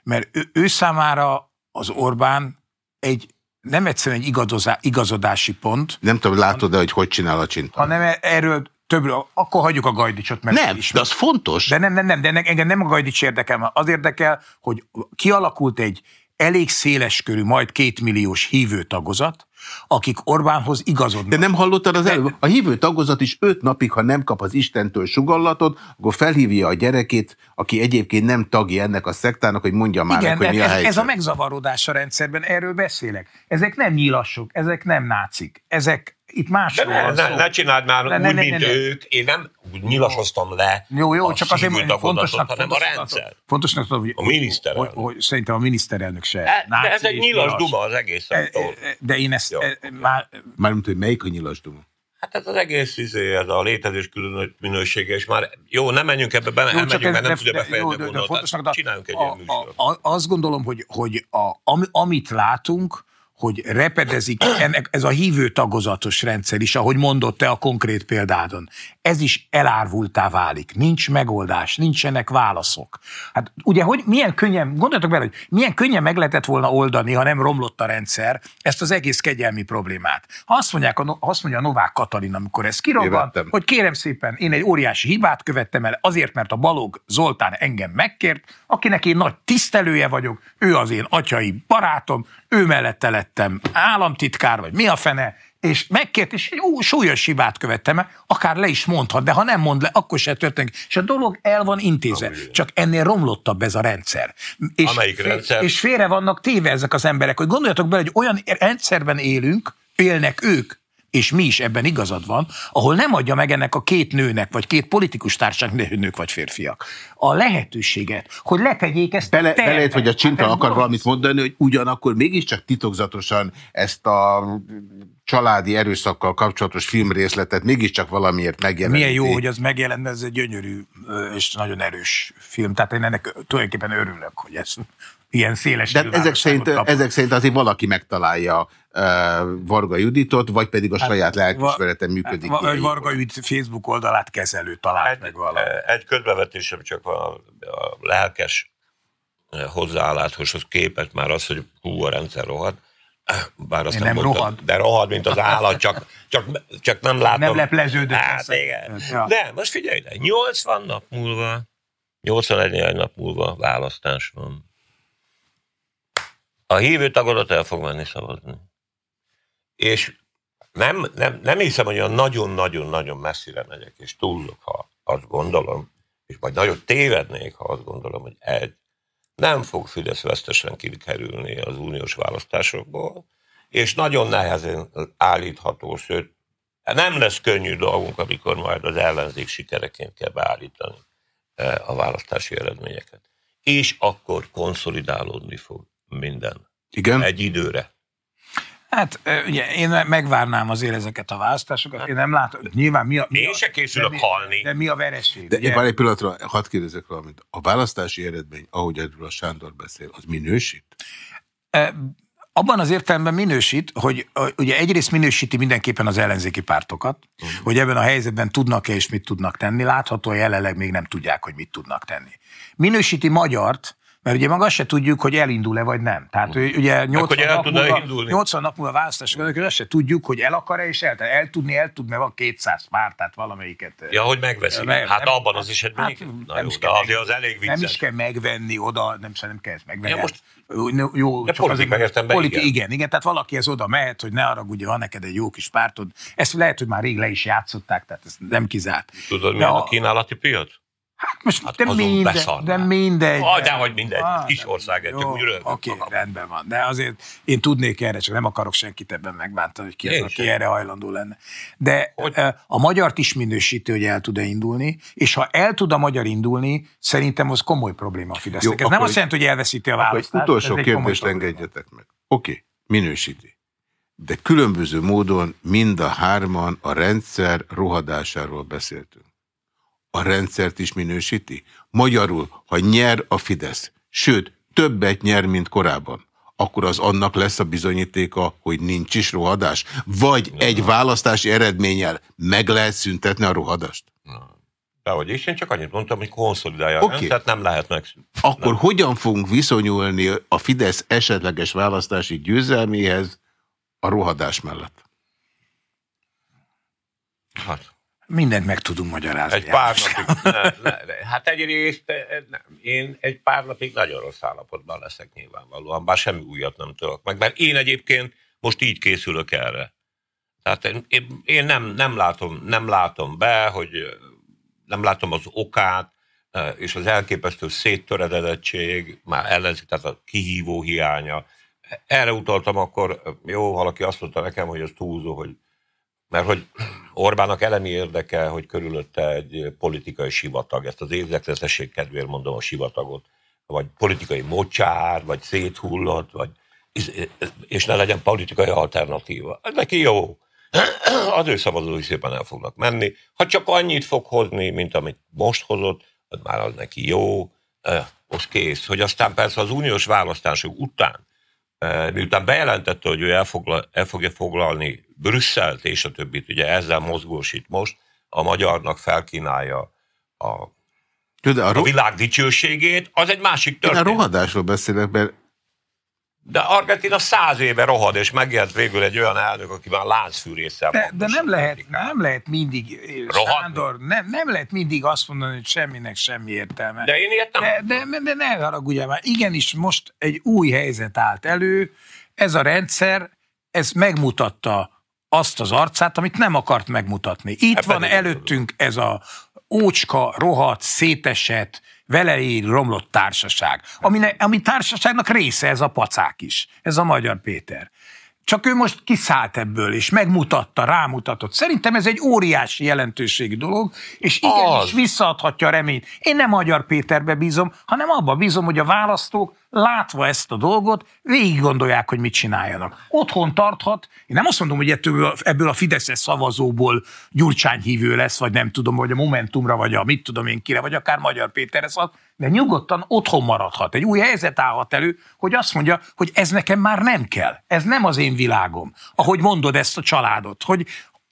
mert ő, ő számára az Orbán egy nem egyszerűen egy igazodá, igazodási pont.
Nem tudom, látod de hogy hogy csinál a csinta.
Hanem erről többről, akkor hagyjuk a Gajdicsot meg.
Nem, is, de az fontos.
De nem, nem, nem, de engem nem a Gajdics érdekel, az érdekel, hogy kialakult egy elég széleskörű, majd kétmilliós hívő tagozat, akik Orbánhoz igazodnak.
De nem hallottad az előbb? A hívő tagozat is öt napig, ha nem kap az Istentől sugallatot, akkor felhívja a gyerekét, aki egyébként nem tagja ennek a szektának, hogy mondja már
Igen,
meg, hogy mi
ez,
a helyzet.
ez a megzavarodás a rendszerben, erről beszélek. Ezek nem nyilasok, ezek nem nácik, ezek itt másról
ne, ne, ne csináld már ne, úgy, ne, ne, mint ne, ne. ők. Én nem úgy nyilasoztam le
jó, jó, csak azért mondom, fontosnak,
hanem a rendszer.
Fontosnak tudom, hogy,
a miniszterelnök.
Hogy, hogy, szerintem a miniszterelnök se.
E, de ez egy nyilas nyilas. duma az egész. E, e,
de én ezt e, már...
Mármint, hogy melyik a nyilas duma?
Hát ez az egész izé, ez a létezés külön minősége, és már jó, nem menjünk ebbe bele, nem menjünk, mert nem tudja befejezni a gondolatot. Csináljunk egy ilyen műsort.
Azt gondolom, hogy, hogy a, amit látunk, hogy repedezik ennek, ez a hívő tagozatos rendszer is, ahogy mondott te a konkrét példádon. Ez is elárvultá válik. Nincs megoldás, nincsenek válaszok. Hát ugye, hogy milyen könnyen, gondoljatok bele, hogy milyen könnyen meg lehetett volna oldani, ha nem romlott a rendszer, ezt az egész kegyelmi problémát. Ha azt, mondják, azt mondja a Novák Katalin, amikor ez kirobban, hogy kérem szépen, én egy óriási hibát követtem el, azért, mert a Balog Zoltán engem megkért, akinek én nagy tisztelője vagyok, ő az én atyai barátom, ő mellette lettem államtitkár, vagy mi a fene, és megkért, és egy súlyos hibát követtem el, akár le is mondhat, de ha nem mond le, akkor se történik. És a dolog el van intézve. Csak ennél romlottabb ez a rendszer.
És, Amelyik rendszer?
És félre vannak téve ezek az emberek, hogy gondoljatok bele, hogy olyan rendszerben élünk, élnek ők, és mi is ebben igazad van, ahol nem adja meg ennek a két nőnek, vagy két politikus társaság, nők vagy férfiak, a lehetőséget, hogy letegyék ezt
Bele, a Belejött, hogy a Csinta hát akar valamit mondani, hogy ugyanakkor mégiscsak titokzatosan ezt a családi erőszakkal kapcsolatos filmrészletet mégiscsak valamiért megjelent.
Milyen jó, hogy az megjelent, ez egy gyönyörű és nagyon erős film. Tehát én ennek tulajdonképpen örülök, hogy ez ilyen széles
De ezek szerint, ezek szerint azért valaki megtalálja uh, Varga Juditot, vagy pedig a hát, saját lelkismereten működik.
Hát, vagy Varga Judit Facebook oldalát kezelő talált egy, meg valami.
Egy közbevetésem csak a, a lelkes hozzáálláshoz képest már az, hogy hú, a rendszer rohadt. Bár azt
Én
nem,
nem
mondtam,
rohad.
De rohad, mint az állat, csak, csak, csak nem látom.
Nem lepleződött.
Hát igen.
Ja.
De most figyelj ide, 80 nap múlva, 81 nap múlva választás van. A hívő tagodat el fog menni szavazni. És nem, nem, nem hiszem, hogy olyan nagyon-nagyon-nagyon messzire megyek, és túlzok, ha azt gondolom, és vagy nagyon tévednék, ha azt gondolom, hogy egy, nem fog Fidesz vesztesen kikerülni az uniós választásokból, és nagyon nehezen állítható, sőt, nem lesz könnyű dolgunk, amikor majd az ellenzék sikereként kell beállítani eh, a választási eredményeket. És akkor konszolidálódni fog minden.
Igen?
Egy időre.
Hát ugye én megvárnám azért ezeket a választásokat. Én nem látom, nyilván mi a... Mi
Én
a,
se készülök
de mi-
halni.
De mi a vereség?
De
ugye?
én egy pillanatra, hadd kérdezek valamit. A választási eredmény, ahogy erről a Sándor beszél, az minősít?
E, Abban az értelemben minősít, hogy ugye egyrészt minősíti mindenképpen az ellenzéki pártokat, uh-huh. hogy ebben a helyzetben tudnak-e és mit tudnak tenni. Látható, hogy jelenleg még nem tudják, hogy mit tudnak tenni. Minősíti magyart, mert ugye maga se tudjuk, hogy elindul-e vagy nem. Tehát ő ugye 80
hogy el
nap, múlva,
indulni?
80 nap múlva választások, és azt se tudjuk, hogy el akar-e és el. El tudni, el tud, mert van 200 párt, tehát valamelyiket.
Ja, hogy megveszik.
Meg-
hát
nem-
abban az esetben
hát.
Na
nem
jó,
is
de
kell
azért az elég
Nem is
vicces.
kell megvenni oda, nem, nem kell ezt megvenni.
Ja, most-
jó, jó,
De
csak azért- politi-
igen.
igen, igen, tehát valaki ez oda mehet, hogy ne arra, ugye van neked egy jó kis pártod. Ezt lehet, hogy már rég le is játszották, tehát ez nem kizárt.
Tudod,
De
milyen
a-
a kínálati piac?
Hát most
Hát
de, mindegy, de mindegy.
Ah, de hogy mindegy,
Ah,
kis
de-
ország, csak
jó,
úgy rögtön
Oké,
magam.
rendben van. De azért én tudnék erre, csak nem akarok senkit ebben megbántani, hogy ki az, aki erre hajlandó lenne. De
Hogy?
a magyart is minősíti, hogy el tud-e indulni, és ha el tud a magyar indulni, szerintem az komoly probléma a Fidesznek.
Jó,
Ez nem azt jelenti, hogy elveszíti a
egy
választást.
utolsó kérdést engedjetek meg. Oké, minősíti. De különböző módon mind a hárman a rendszer rohadásáról beszéltünk. A rendszert is minősíti? Magyarul, ha nyer a Fidesz, sőt, többet nyer, mint korábban, akkor az annak lesz a bizonyítéka, hogy nincs is rohadás? Vagy egy választási eredménnyel meg lehet szüntetni a rohadást?
Dehogy is, én csak annyit mondtam, hogy konszolidálja okay. rendszert, nem lehet meg.
Akkor hogyan fogunk viszonyulni a Fidesz esetleges választási győzelméhez a rohadás mellett?
Hát,
Mindent meg tudunk magyarázni.
egy pár napig, ne, ne, ne, hát egyrészt eh, nem. én egy pár napig nagyon rossz állapotban leszek nyilvánvalóan, bár semmi újat nem tudok meg, mert én egyébként most így készülök erre. Tehát én, én, nem, nem, látom, nem látom be, hogy eh, nem látom az okát, eh, és az elképesztő széttöredettség, már ellenzik, tehát a kihívó hiánya. Erre utaltam akkor, eh, jó, valaki azt mondta nekem, hogy az túlzó, hogy mert hogy Orbánnak elemi érdeke, hogy körülötte egy politikai sivatag, ezt az érzekletesség kedvéért mondom a sivatagot, vagy politikai mocsár, vagy széthullott, vagy, és ne legyen politikai alternatíva. Neki jó. Az ő szavazói szépen el fognak menni. Ha csak annyit fog hozni, mint amit most hozott, az már az neki jó, most kész. Hogy aztán persze az uniós választások után miután bejelentette, hogy ő el, fogla, el fogja foglalni Brüsszelt és a többit, ugye ezzel mozgósít most, a magyarnak felkínálja a,
De a,
a világ dicsőségét, az egy másik
én a
történet.
rohadásról beszélek, mert
De Argentina száz éve rohad, és megjelent végül egy olyan elnök, aki már láncfűrészsel
De, de nem lehet, nem lehet mindig,
Rohadni?
Sándor, nem, nem lehet mindig azt mondani, hogy semminek semmi értelme.
De én nem
De, de, de ne haragudjál már, igenis most egy új helyzet állt elő, ez a rendszer, ez megmutatta azt az arcát, amit nem akart megmutatni. Itt
Ebben
van
én
előttünk ez a ócska, rohadt, szétesett, vele él, romlott társaság, ami, ne, ami társaságnak része ez a pacák is, ez a Magyar Péter. Csak ő most kiszállt ebből, és megmutatta, rámutatott. Szerintem ez egy óriási jelentőségű dolog, és igenis visszaadhatja a reményt. Én nem Magyar Péterbe bízom, hanem abba bízom, hogy a választók látva ezt a dolgot, végig gondolják, hogy mit csináljanak. Otthon tarthat, én nem azt mondom, hogy ettől, ebből a Fideszes szavazóból Gyurcsány hívő lesz, vagy nem tudom, vagy a Momentumra, vagy a mit tudom én kire, vagy akár Magyar Péter szavaz, de nyugodtan otthon maradhat. Egy új helyzet állhat elő, hogy azt mondja, hogy ez nekem már nem kell. Ez nem az én világom. Ahogy mondod ezt a családot, hogy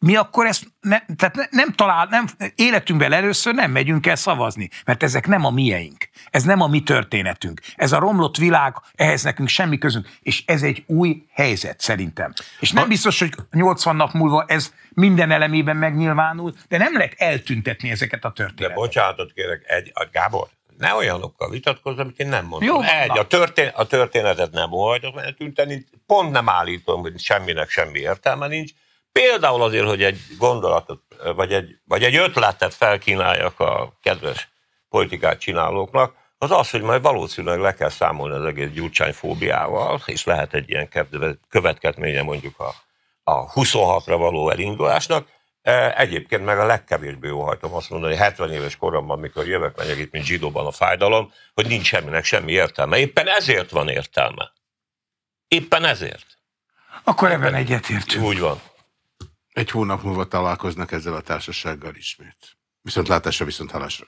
mi akkor ezt ne, tehát ne, nem talál, nem, életünkben először nem megyünk el szavazni, mert ezek nem a mieink. Ez nem a mi történetünk. Ez a romlott világ, ehhez nekünk semmi közünk, és ez egy új helyzet szerintem. És nem biztos, hogy 80 nap múlva ez minden elemében megnyilvánul, de nem lehet eltüntetni ezeket a történeteket.
De bocsánatot kérek, egy, a Gábor, ne olyanokkal vitatkozz, amit én nem mondtam.
Jó,
egy, a, történ, a történetet nem hajtok eltünteni, pont nem állítom, hogy semminek semmi értelme nincs, Például azért, hogy egy gondolatot, vagy egy, vagy egy ötletet felkínáljak a kedves politikát csinálóknak, az az, hogy majd valószínűleg le kell számolni az egész gyurcsányfóbiával, és lehet egy ilyen következménye mondjuk a, a 26-ra való elindulásnak. E, egyébként meg a legkevésbé óhajtom azt mondani, 70 éves koromban, mikor jövök, megyek itt, mint zsidóban a fájdalom, hogy nincs semminek semmi értelme. Éppen ezért van értelme. Éppen ezért.
Akkor ebben egyetértünk.
Úgy van.
Egy hónap múlva találkoznak ezzel a társasággal ismét. Viszont látásra, viszont halásra.